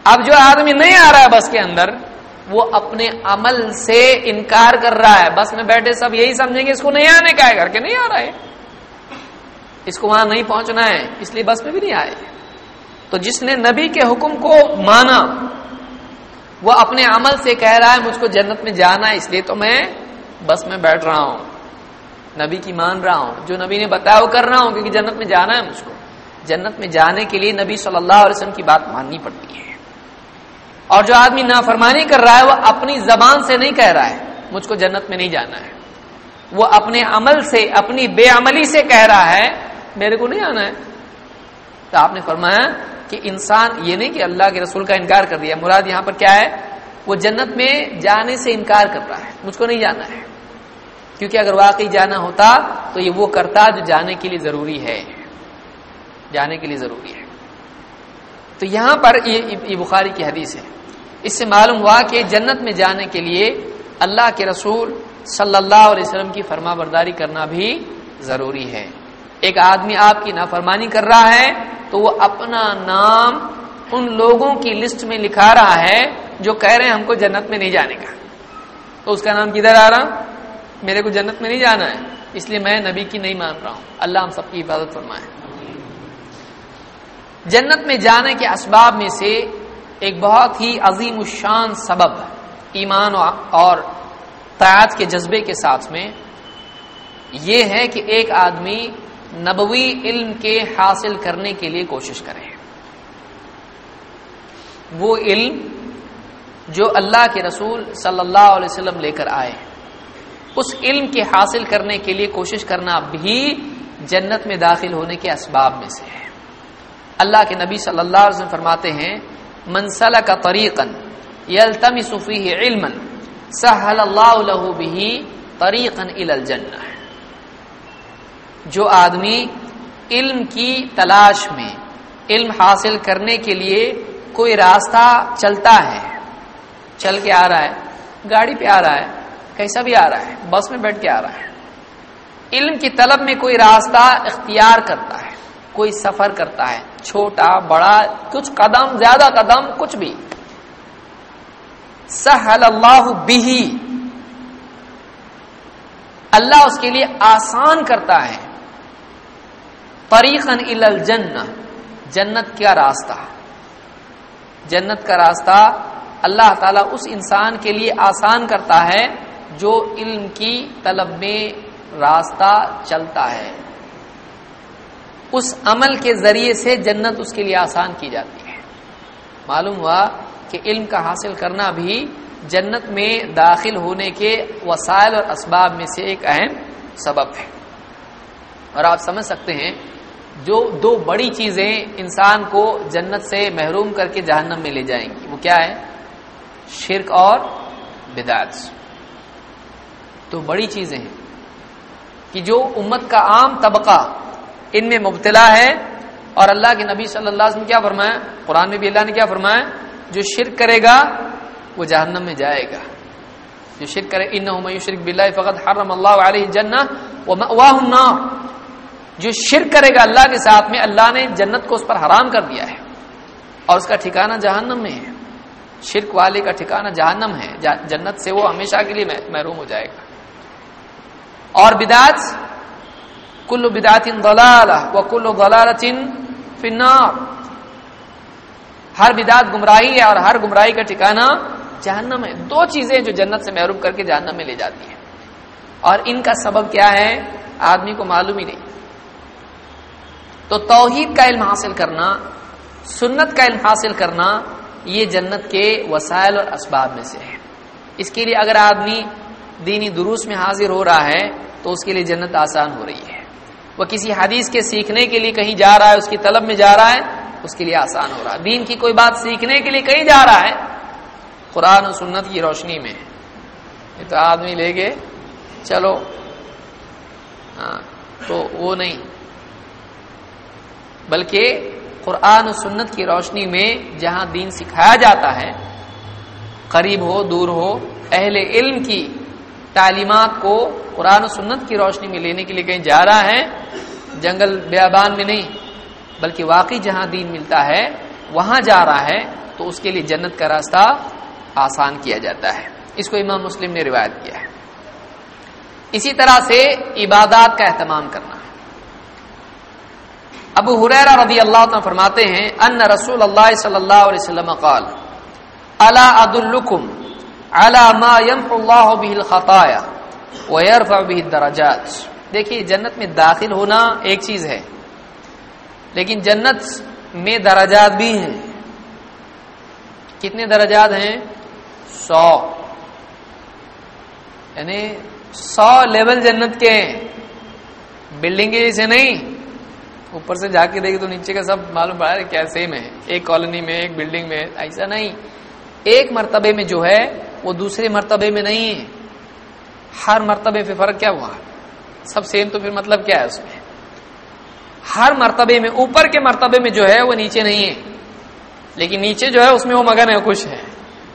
اب جو آدمی نہیں آ رہا ہے بس کے اندر، وہ اپنے عمل سے انکار کر رہا ہے۔ بس میں بیٹھے سب یہی سمجھیں گے، اس کو نہیں آنے کا ہے کر کے نہیں آ رہا ہے۔ اس کو وہاں نہیں پہنچنا ہے، اس لیے بس میں بھی نہیں آئے۔ تو جس نے نبی کے حکم کو مانا، وہ اپنے عمل سے کہہ رہا ہے، مجھ کو جنت میں جانا ہے، اس لیے تو میں بس میں بیٹھ رہا ہوں۔ نبی کی مان رہا ہوں۔ جو نبی نے بتایا، وہ کر رہا ہوں، کیونکہ جنت میں جانا ہے مجھ کو۔ جنت میں جانے کے لیے نبی صلی اللہ علیہ وسلم کی بات ماننی پڑتی ہے۔ اور جو آدمی نافرمانی کر رہا ہے، وہ اپنی زبان سے نہیں کہہ رہا ہے، مجھ کو جنت میں نہیں جانا ہے۔ وہ اپنے عمل سے، اپنی بے عملی سے کہہ رہا ہے میرے کو نہیں آنا ہے۔ تو آپ نے فرمایا کہ انسان، یہ نہیں کہ اللہ کے رسول کا انکار کر دیا، مراد یہاں پر کیا ہے؟ وہ جنت میں جانے سے انکار کر رہا ہے، مجھ کو نہیں جانا ہے۔ کیونکہ اگر واقعی جانا ہوتا تو یہ وہ کرتا جو جانے کے لیے ضروری ہے۔ جانے کے لیے ضروری ہے۔ تو یہاں پر یہ بخاری کی حدیث ہے۔ اس سے معلوم ہوا کہ جنت میں جانے کے لیے اللہ کے رسول صلی اللہ علیہ وسلم کی فرما برداری کرنا بھی ضروری ہے۔ ایک آدمی آپ کی نافرمانی کر رہا ہے تو وہ اپنا نام ان لوگوں کی لسٹ میں لکھا رہا ہے جو کہہ رہے ہیں ہم کو جنت میں نہیں جانے کا۔ تو اس کا نام کدھر آ رہا؟ میرے کو جنت میں نہیں جانا ہے۔ اس لیے میں نبی کی نہیں مان رہا ہوں۔ اللہ ہم سب کی حفاظت فرمائے۔ جنت میں جانے کے اسباب میں سے ایک بہت ہی عظیم الشان سبب ایمان اور تعت کے جذبے کے ساتھ میں یہ ہے کہ ایک آدمی نبوی علم کے حاصل کرنے کے لیے کوشش کرے وہ علم جو اللہ کے رسول صلی اللہ علیہ وسلم لے کر آئے۔ اس علم کے حاصل کرنے کے لیے کوشش کرنا بھی جنت میں داخل ہونے کے اسباب میں سے ہے۔ اللہ کے نبی صلی اللہ علیہ وسلم فرماتے ہیں منسلہ کا طریقن یلتم صفی علم سہل اللہ بھی طریقن الجنہ جو آدمی علم کی تلاش میں، علم حاصل کرنے کے لیے کوئی راستہ چلتا ہے۔ چل کے آ رہا ہے، گاڑی پہ آ رہا ہے، کیسا بھی آ رہا ہے، بس میں بیٹھ کے آ رہا ہے۔ علم کی طلب میں کوئی راستہ اختیار کرتا ہے، کوئی سفر کرتا ہے، چھوٹا، بڑا، کچھ قدم، زیادہ قدم، کچھ بھی۔ سہل اللہ بھی اللہ اس کے لیے آسان کرتا ہے۔ طریقن الجنہ، جنت کا راستہ؟ جنت کا راستہ اللہ تعالیٰ اس انسان کے لیے آسان کرتا ہے جو علم کی طلب میں راستہ چلتا ہے۔ اس عمل کے ذریعے سے جنت اس کے لیے آسان کی جاتی ہے۔ معلوم ہوا کہ علم کا حاصل کرنا بھی جنت میں داخل ہونے کے وسائل اور اسباب میں سے ایک اہم سبب ہے۔ اور آپ سمجھ سکتے ہیں جو دو بڑی چیزیں انسان کو جنت سے محروم کر کے جہنم میں لے جائیں گی، وہ کیا ہے؟ شرک اور بدعت۔ تو بڑی چیزیں ہیں کہ جو امت کا عام طبقہ ان میں مبتلا ہے اور اللہ کے نبی صلی اللہ علیہ وسلم کیا فرمایا قرآن میں بھی اللہ نے کیا فرمایا جو شرک کرے گا، وہ جہنم میں جائے گا۔ جو شرک کرے ان شرک بلّہ فقط حرم اللہ علیہ جنہ النار۔ جو شرک کرے گا اللہ کے ساتھ میں، اللہ نے جنت کو اس پر حرام کر دیا ہے۔ اور اس کا ٹھکانہ جہنم میں ہے۔ شرک والے کا ٹھکانہ جہنم ہے۔ جنت سے وہ ہمیشہ کے لیے محروم ہو جائے گا۔ اور بداج کلو بدعت ضلالہ و کلو غلالت فنار ہر بدعت گمراہی ہے اور ہر گمراہی کا ٹھکانہ جہنم ہے۔ دو چیزیں جو جنت سے محروم کر کے جہنم میں لے جاتی ہیں۔ اور ان کا سبب کیا ہے؟ آدمی کو معلوم ہی نہیں۔ تو توحید کا علم حاصل کرنا، سنت کا علم حاصل کرنا یہ جنت کے وسائل اور اسباب میں سے ہے۔ اس کے لیے اگر آدمی دینی دروس میں حاضر ہو رہا ہے، تو اس کے لیے جنت آسان ہو رہی ہے۔ وہ کسی حدیث کے سیکھنے کے لیے کہیں جا رہا ہے، اس کی طلب میں جا رہا ہے، اس کے لیے آسان ہو رہا ہے۔ دین کی کوئی بات سیکھنے کے لیے کہیں جا رہا ہے، قرآن و سنت کی روشنی میں۔ یہ تو آدمی لے گے چلو۔ ہاں تو وہ نہیں۔ بلکہ قرآن و سنت کی روشنی میں جہاں دین سکھایا جاتا ہے، قریب ہو، دور ہو، اہل علم کی تعلیمات کو قرآن و سنت کی روشنی میں لینے کے لیے کہیں جا رہا ہے، جنگل بیابان میں نہیں، بلکہ واقعی جہاں دین ملتا ہے، وہاں جا رہا ہے، تو اس کے لیے جنت کا راستہ آسان کیا جاتا ہے۔ اس کو امام مسلم نے روایت کیا ہے۔ اسی طرح سے عبادات کا اہتمام کرنا۔ ابو حریرا رضی اللہ عنہ فرماتے ہیں، ان رسول اللہ صلی اللہ علیہ وسلم قال، الا عد الکم الا ما يمحو الله به الخطايا ويرفع به الدرجات دیکھیے، جنت میں داخل ہونا ایک چیز ہے، لیکن جنت میں درجات بھی ہیں۔ کتنے درجات ہیں؟ سو۔ یعنی سو لیول جنت کے ہیں۔ بلڈنگ کے جیسے نہیں۔ اوپر سے جا کے دیکھے تو نیچے کا سب معلوم پڑا ہے کیا سیم ہے؟ ایک کالونی میں، ایک بلڈنگ میں، ایسا نہیں۔ ایک مرتبے میں جو ہے، وہ دوسرے مرتبے میں نہیں ہے۔ ہر مرتبے پہ فرق کیا ہوا؟ سب سیم تو پھر مطلب کیا ہے اس میں؟ ہر مرتبے میں، اوپر کے مرتبے میں جو ہے، وہ نیچے نہیں ہے۔ لیکن نیچے جو ہے، اس میں وہ مگن ہے خوش ہے۔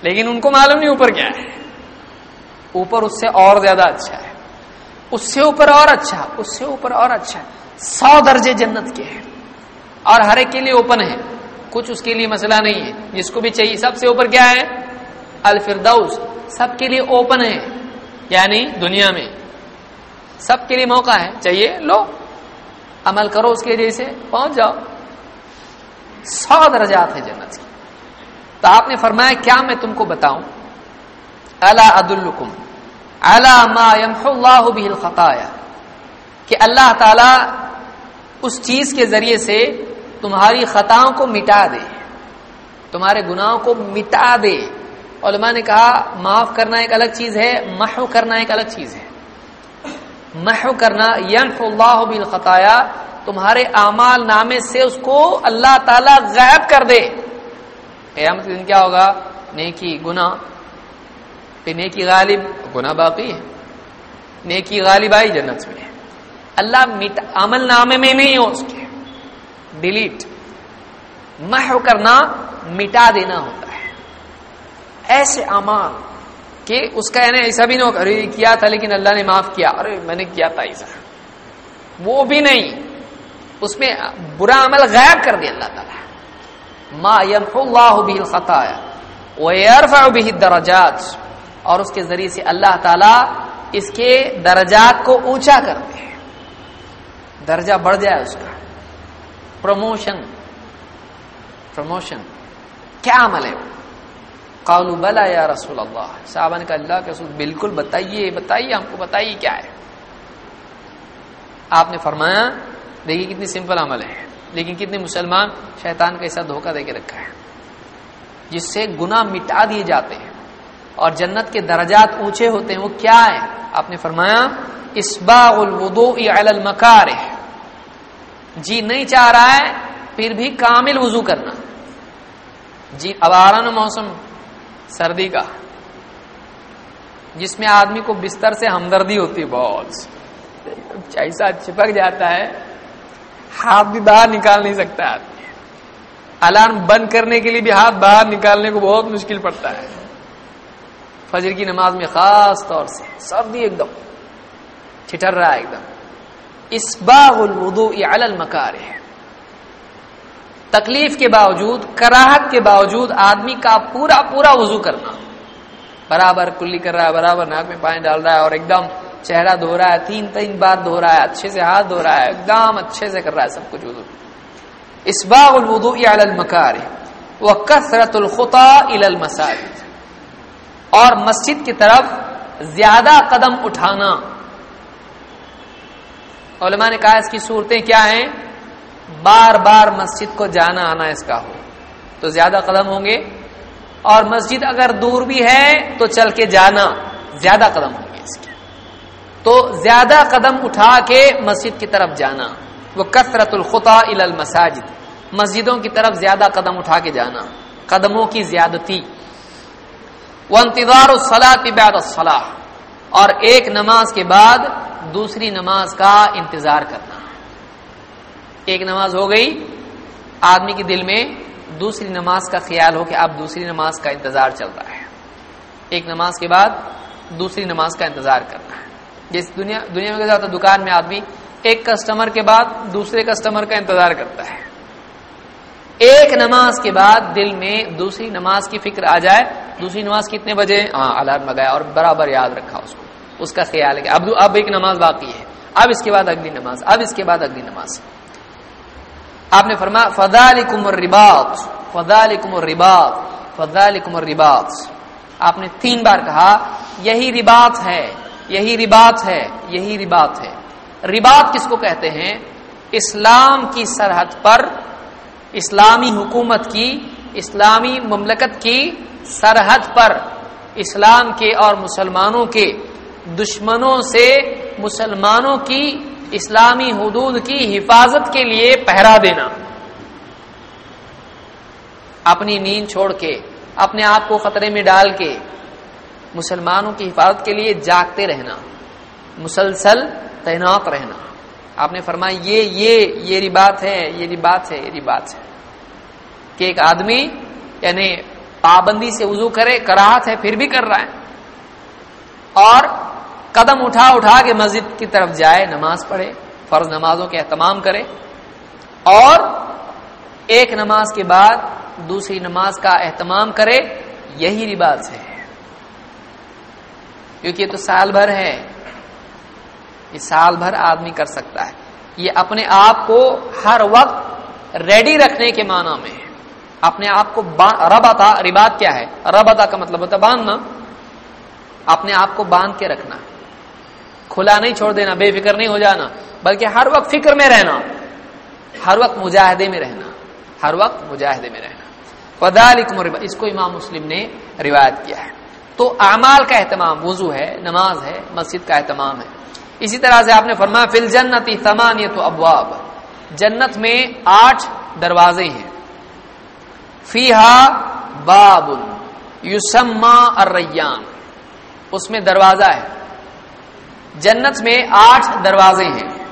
لیکن ان کو معلوم نہیں اوپر کیا ہے۔ اوپر اس سے اور زیادہ اچھا ہے۔ اس سے اوپر اور اچھا اس سے اوپر اور اچھا سو درجے جنت کے ہیں۔ اور ہر ایک کے لیے اوپن ہے کچھ اس کے لیے مسئلہ نہیں ہے۔ جس کو بھی چاہیے سب سے اوپر کیا ہے؟ الفردوس۔ سب کے لیے اوپن ہے یعنی دنیا میں۔ سب کے لیے موقع ہے۔ چاہیے لو۔ عمل کرو اس کے جیسے۔ پہنچ جاؤ۔ سو درجات ہے جنت کی تو آپ نے فرمایا، کیا میں تم کو بتاؤں؟ اللہ عد الکم اللہ بھی الخطایا۔ کہ اللہ تعالی اس چیز کے ذریعے سے تمہاری خطاؤں کو مٹا دے، تمہارے گناہوں کو مٹا دے۔ علماء نے کہا، معاف کرنا ایک الگ چیز ہے، محو کرنا ایک الگ چیز ہے۔ محو کرنا ینف اللہ بالخطایا، تمہارے اعمال نامے سے اس کو اللہ تعالی غائب کر دے۔ قیامت دن کیا ہوگا؟ نیکی گنا نیکی غالب گنا باقی ہے۔ نیکی غالب آئی جنت میں۔ اللہ عمل نامے میں نہیں ہو اس کے ڈیلیٹ۔ محو کرنا مٹا دینا ہوتا ہے۔ ایسے اعمال کہ اس کا یعنی ایسا بھی نہیں ارے کیا تھا لیکن اللہ نے معاف کیا۔ ارے میں نے کیا تھا ایسا وہ بھی نہیں۔ اس میں برا عمل غائب کر دیا اللہ تعالیٰ۔ ما اللہ بھی خطایا وہ بھی درجات اور اس کے ذریعے سے اللہ تعالی اس کے درجات کو اونچا کر دے۔ درجہ بڑھ جائے اس کا۔ پروموشن پروموشن کیا عمل ہے؟ قالوا بلا یا رسول اللہ۔ صحابہ نے کہا، اللہ کے رسول، بالکل بتائیے بتائیے، ہم کو بتائیے کیا ہے۔ آپ نے فرمایا، دیکھیے کتنی سمپل عمل ہے۔ لیکن کتنے مسلمان شیطان کا ایسا دھوکہ دے کے رکھا ہے۔ جس سے گنا مٹا دیے جاتے ہیں۔ اور جنت کے درجات اونچے ہوتے ہیں، وہ کیا ہے آپ نے فرمایا، اسباغ الوضوء علی المکار جی نہیں چاہ رہا ہے، پھر بھی کامل وضو کرنا۔ جی اب آ رہا نا موسم، سردی کا۔ جس میں آدمی کو بستر سے ہمدردی ہوتی ہے بہت۔ ایسا چپک جاتا ہے، ہاتھ بھی باہر نکال نہیں سکتا آدمی۔ الارم بند کرنے کے لیے بھی ہاتھ باہر نکالنے کو بہت مشکل پڑتا ہے۔ فجر کی نماز میں خاص طور سے، سردی ایک دم ٹھٹر رہا ہے ایک دم۔ اسباغ الوضوء علی المکار تکلیف کے باوجود، کراہت کے باوجود آدمی کا پورا پورا وضو کرنا۔ برابر کلی کر رہا ہے، برابر ناک میں پانی ڈال رہا ہے اور ایک دم چہرہ دھو رہا ہے، تین تین بار دھو رہا ہے، اچھے سے ہاتھ دھو رہا ہے، ایک دم اچھے سے کر رہا ہے سب کچھ وضو۔ اسباغ الوضوء علی المکار وکثرت الخطا الى المساجد۔ اور مسجد کی طرف زیادہ قدم اٹھانا۔ علماء نے کہا اس کی صورتیں کیا ہیں؟ بار بار مسجد کو جانا آنا اس کا ہو۔ تو زیادہ قدم ہوں گے۔ اور مسجد اگر دور بھی ہے تو چل کے جانا زیادہ قدم ہوں گے اس کے۔ تو زیادہ قدم اٹھا کے مسجد کی طرف جانا۔ وہ کثرت الخطا المساجد۔ مسجدوں کی طرف زیادہ قدم اٹھا کے جانا۔ قدموں کی زیادتی۔ وہ انتظار الصلاح بعد الصلاح اور ایک نماز کے بعد دوسری نماز کا انتظار کرنا۔ ایک نماز ہو گئی، آدمی کے دل میں دوسری نماز کا خیال ہو کہ اب دوسری نماز کا انتظار چل رہا ہے۔ ایک نماز کے بعد دوسری نماز کا انتظار کرنا ہے۔ جس دنیا دنیا میں جاتا دکان میں آدمی ایک کسٹمر کے بعد دوسرے کسٹمر کا انتظار کرتا ہے۔ ایک نماز کے بعد دل میں دوسری نماز کی فکر آ جائے۔ دوسری نماز کتنے بجے؟ ہاں الارم لگایا اور برابر یاد رکھا اس کو۔ اس کا خیال ہے اب اب ایک نماز باقی ہے۔ اب اس کے بعد اگلی نماز، اب اس کے بعد اگلی نماز۔ آپ نے فرمایا فضا کمر رباط فضا کمر رباط کمر رباط آپ نے تین بار کہا، یہی رباط ہے، یہی رباط ہے، یہی رباط ہے۔ رباط کس کو کہتے ہیں؟ اسلام کی سرحد پر، اسلامی حکومت کی، اسلامی مملکت کی سرحد پر، اسلام کے اور مسلمانوں کے۔ دشمنوں سے مسلمانوں کی اسلامی حدود کی حفاظت کے لیے پہرا دینا۔ اپنی نیند چھوڑ کے، اپنے آپ کو خطرے میں ڈال کے مسلمانوں کی حفاظت کے لیے جاگتے رہنا۔ مسلسل تعینات رہنا۔ آپ نے فرمایا، یہ یہ یہ بات ہے، یہ بات ہے، یہ بات ہے۔ کہ ایک آدمی یعنی پابندی سے وضو کرے، کراہت ہے، پھر بھی کر رہا ہے۔ اور قدم اٹھا اٹھا کے مسجد کی طرف جائے، نماز پڑھے، فرض نمازوں کے اہتمام کرے۔ اور ایک نماز کے بعد دوسری نماز کا اہتمام کرے، یہی رواج ہے۔ کیونکہ یہ تو سال بھر ہے۔ یہ سال بھر آدمی کر سکتا ہے۔ یہ اپنے آپ کو ہر وقت ریڈی رکھنے کے معنی میں اپنے آپ کو رب آتا ربات کیا ہے؟ رب آتا کا مطلب ہوتا ہے باندھنا۔ اپنے آپ کو باندھ کے رکھنا کھلا نہیں چھوڑ دینا، بے فکر نہیں ہو جانا، بلکہ ہر وقت فکر میں رہنا، ہر وقت مجاہدے میں رہنا، ہر وقت مجاہدے میں رہنا۔ پدا اس کو امام مسلم نے روایت کیا ہے۔ تو اعمال کا اہتمام، وضو ہے، نماز ہے، مسجد کا اہتمام ہے۔ اسی طرح سے آپ نے فرمایا فل جنت تو ابواب جنت میں آٹھ دروازے ہیں۔ فیحا باب یوسما ارریان اس میں دروازہ ہے۔ جنت میں آٹھ دروازے ہیں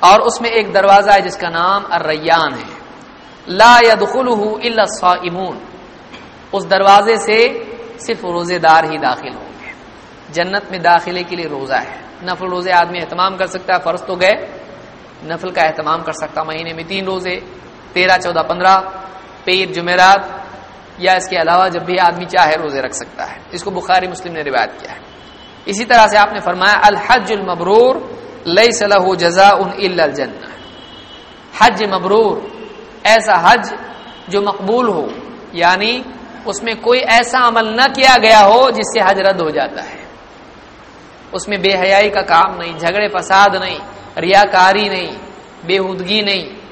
اور اس میں ایک دروازہ ہے جس کا نام الریان ہے۔ لا يدخله الا الصائمون۔ اس دروازے سے صرف روزے دار ہی داخل ہوں گے۔ جنت میں داخلے کے لیے روزہ ہے۔ نفل روزے آدمی اہتمام کر سکتا ہے، فرض تو گئے۔ نفل کا اہتمام کر سکتا مہینے میں تین روزے، تیرہ، چودہ، پندرہ، پیر، جمعرات یا اس کے علاوہ جب بھی آدمی چاہے روزے رکھ سکتا ہے۔ اس کو بخاری مسلم نے روایت کیا ہے۔ اسی طرح سے آپ نے فرمایا، الحج المبرور لئی صلاح جزا ان الجن حج مبرور، ایسا حج جو مقبول ہو یعنی اس میں کوئی ایسا عمل نہ کیا گیا ہو جس سے حج رد ہو جاتا ہے۔ اس میں بے حیائی کا کام نہیں، جھگڑے فساد نہیں، ریاکاری نہیں، بے حدگی نہیں۔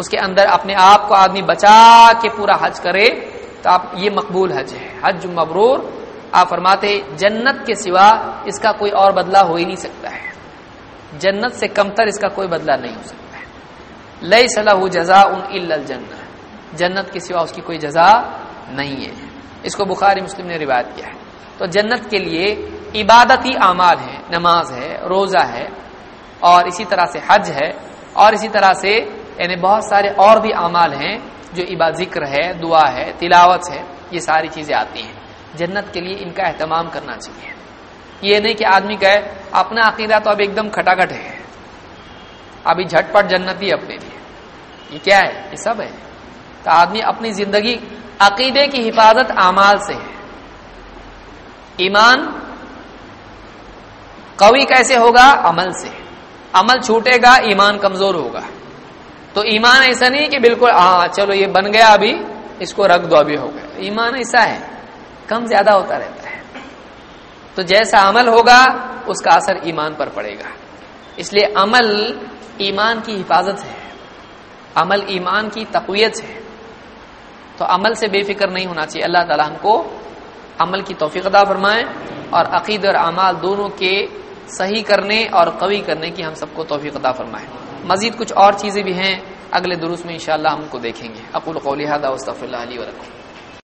اس کے اندر اپنے آپ کو آدمی بچا کے پورا حج کرے، تو آپ، یہ مقبول حج ہے۔ حج مبرور، آپ فرماتے جنت کے سوا اس کا کوئی اور بدلہ ہو ہی نہیں سکتا ہے۔ جنت سے کمتر اس کا کوئی بدلہ نہیں ہو سکتا ہے۔ لئی صلاح جزا ان الجنت جنت کے سوا اس کی کوئی جزا نہیں ہے۔ اس کو بخاری مسلم نے روایت کیا ہے۔ تو جنت کے لیے عبادتی اعمال ہے نماز ہے، روزہ ہے، اور اسی طرح سے حج ہے، اور اسی طرح سے یعنی بہت سارے اور بھی اعمال ہیں جو عباد ذکر ہے، دعا ہے، تلاوت ہے، یہ ساری چیزیں آتی ہیں۔ جنت کے لیے ان کا اہتمام کرنا چاہیے۔ یہ نہیں کہ آدمی کہے، اپنا عقیدہ تو اب ایک دم کھٹاکھٹ ہے۔ ابھی جھٹ پٹ جنت ہی اپنے لیے۔ یہ کیا ہے؟ یہ سب ہے۔ تو آدمی اپنی زندگی عقیدے کی حفاظت اعمال سے ہے۔ ایمان قوی کیسے ہوگا؟ عمل سے۔ عمل چھوٹے گا، ایمان کمزور ہوگا۔ تو ایمان ایسا نہیں کہ بالکل ہاں چلو یہ بن گیا ابھی، اس کو رکھ دو، ابھی ہو گیا۔ ایمان ایسا ہے، کم زیادہ ہوتا رہتا ہے۔ تو جیسا عمل ہوگا، اس کا اثر ایمان پر پڑے گا۔ اس لیے عمل ایمان کی حفاظت ہے۔ عمل ایمان کی تقویت ہے۔ تو عمل سے بے فکر نہیں ہونا چاہیے۔ اللہ تعالیٰ ہم کو عمل کی توفیق ادا فرمائے اور عقید اور اعمال دونوں کے صحیح کرنے اور قوی کرنے کی ہم سب کو توفیق ادا فرمائے۔ مزید کچھ اور چیزیں بھی ہیں، اگلے دروس میں انشاءاللہ ہم کو دیکھیں گے۔ اقول قولی هذا واستغفر الله لي ولكم.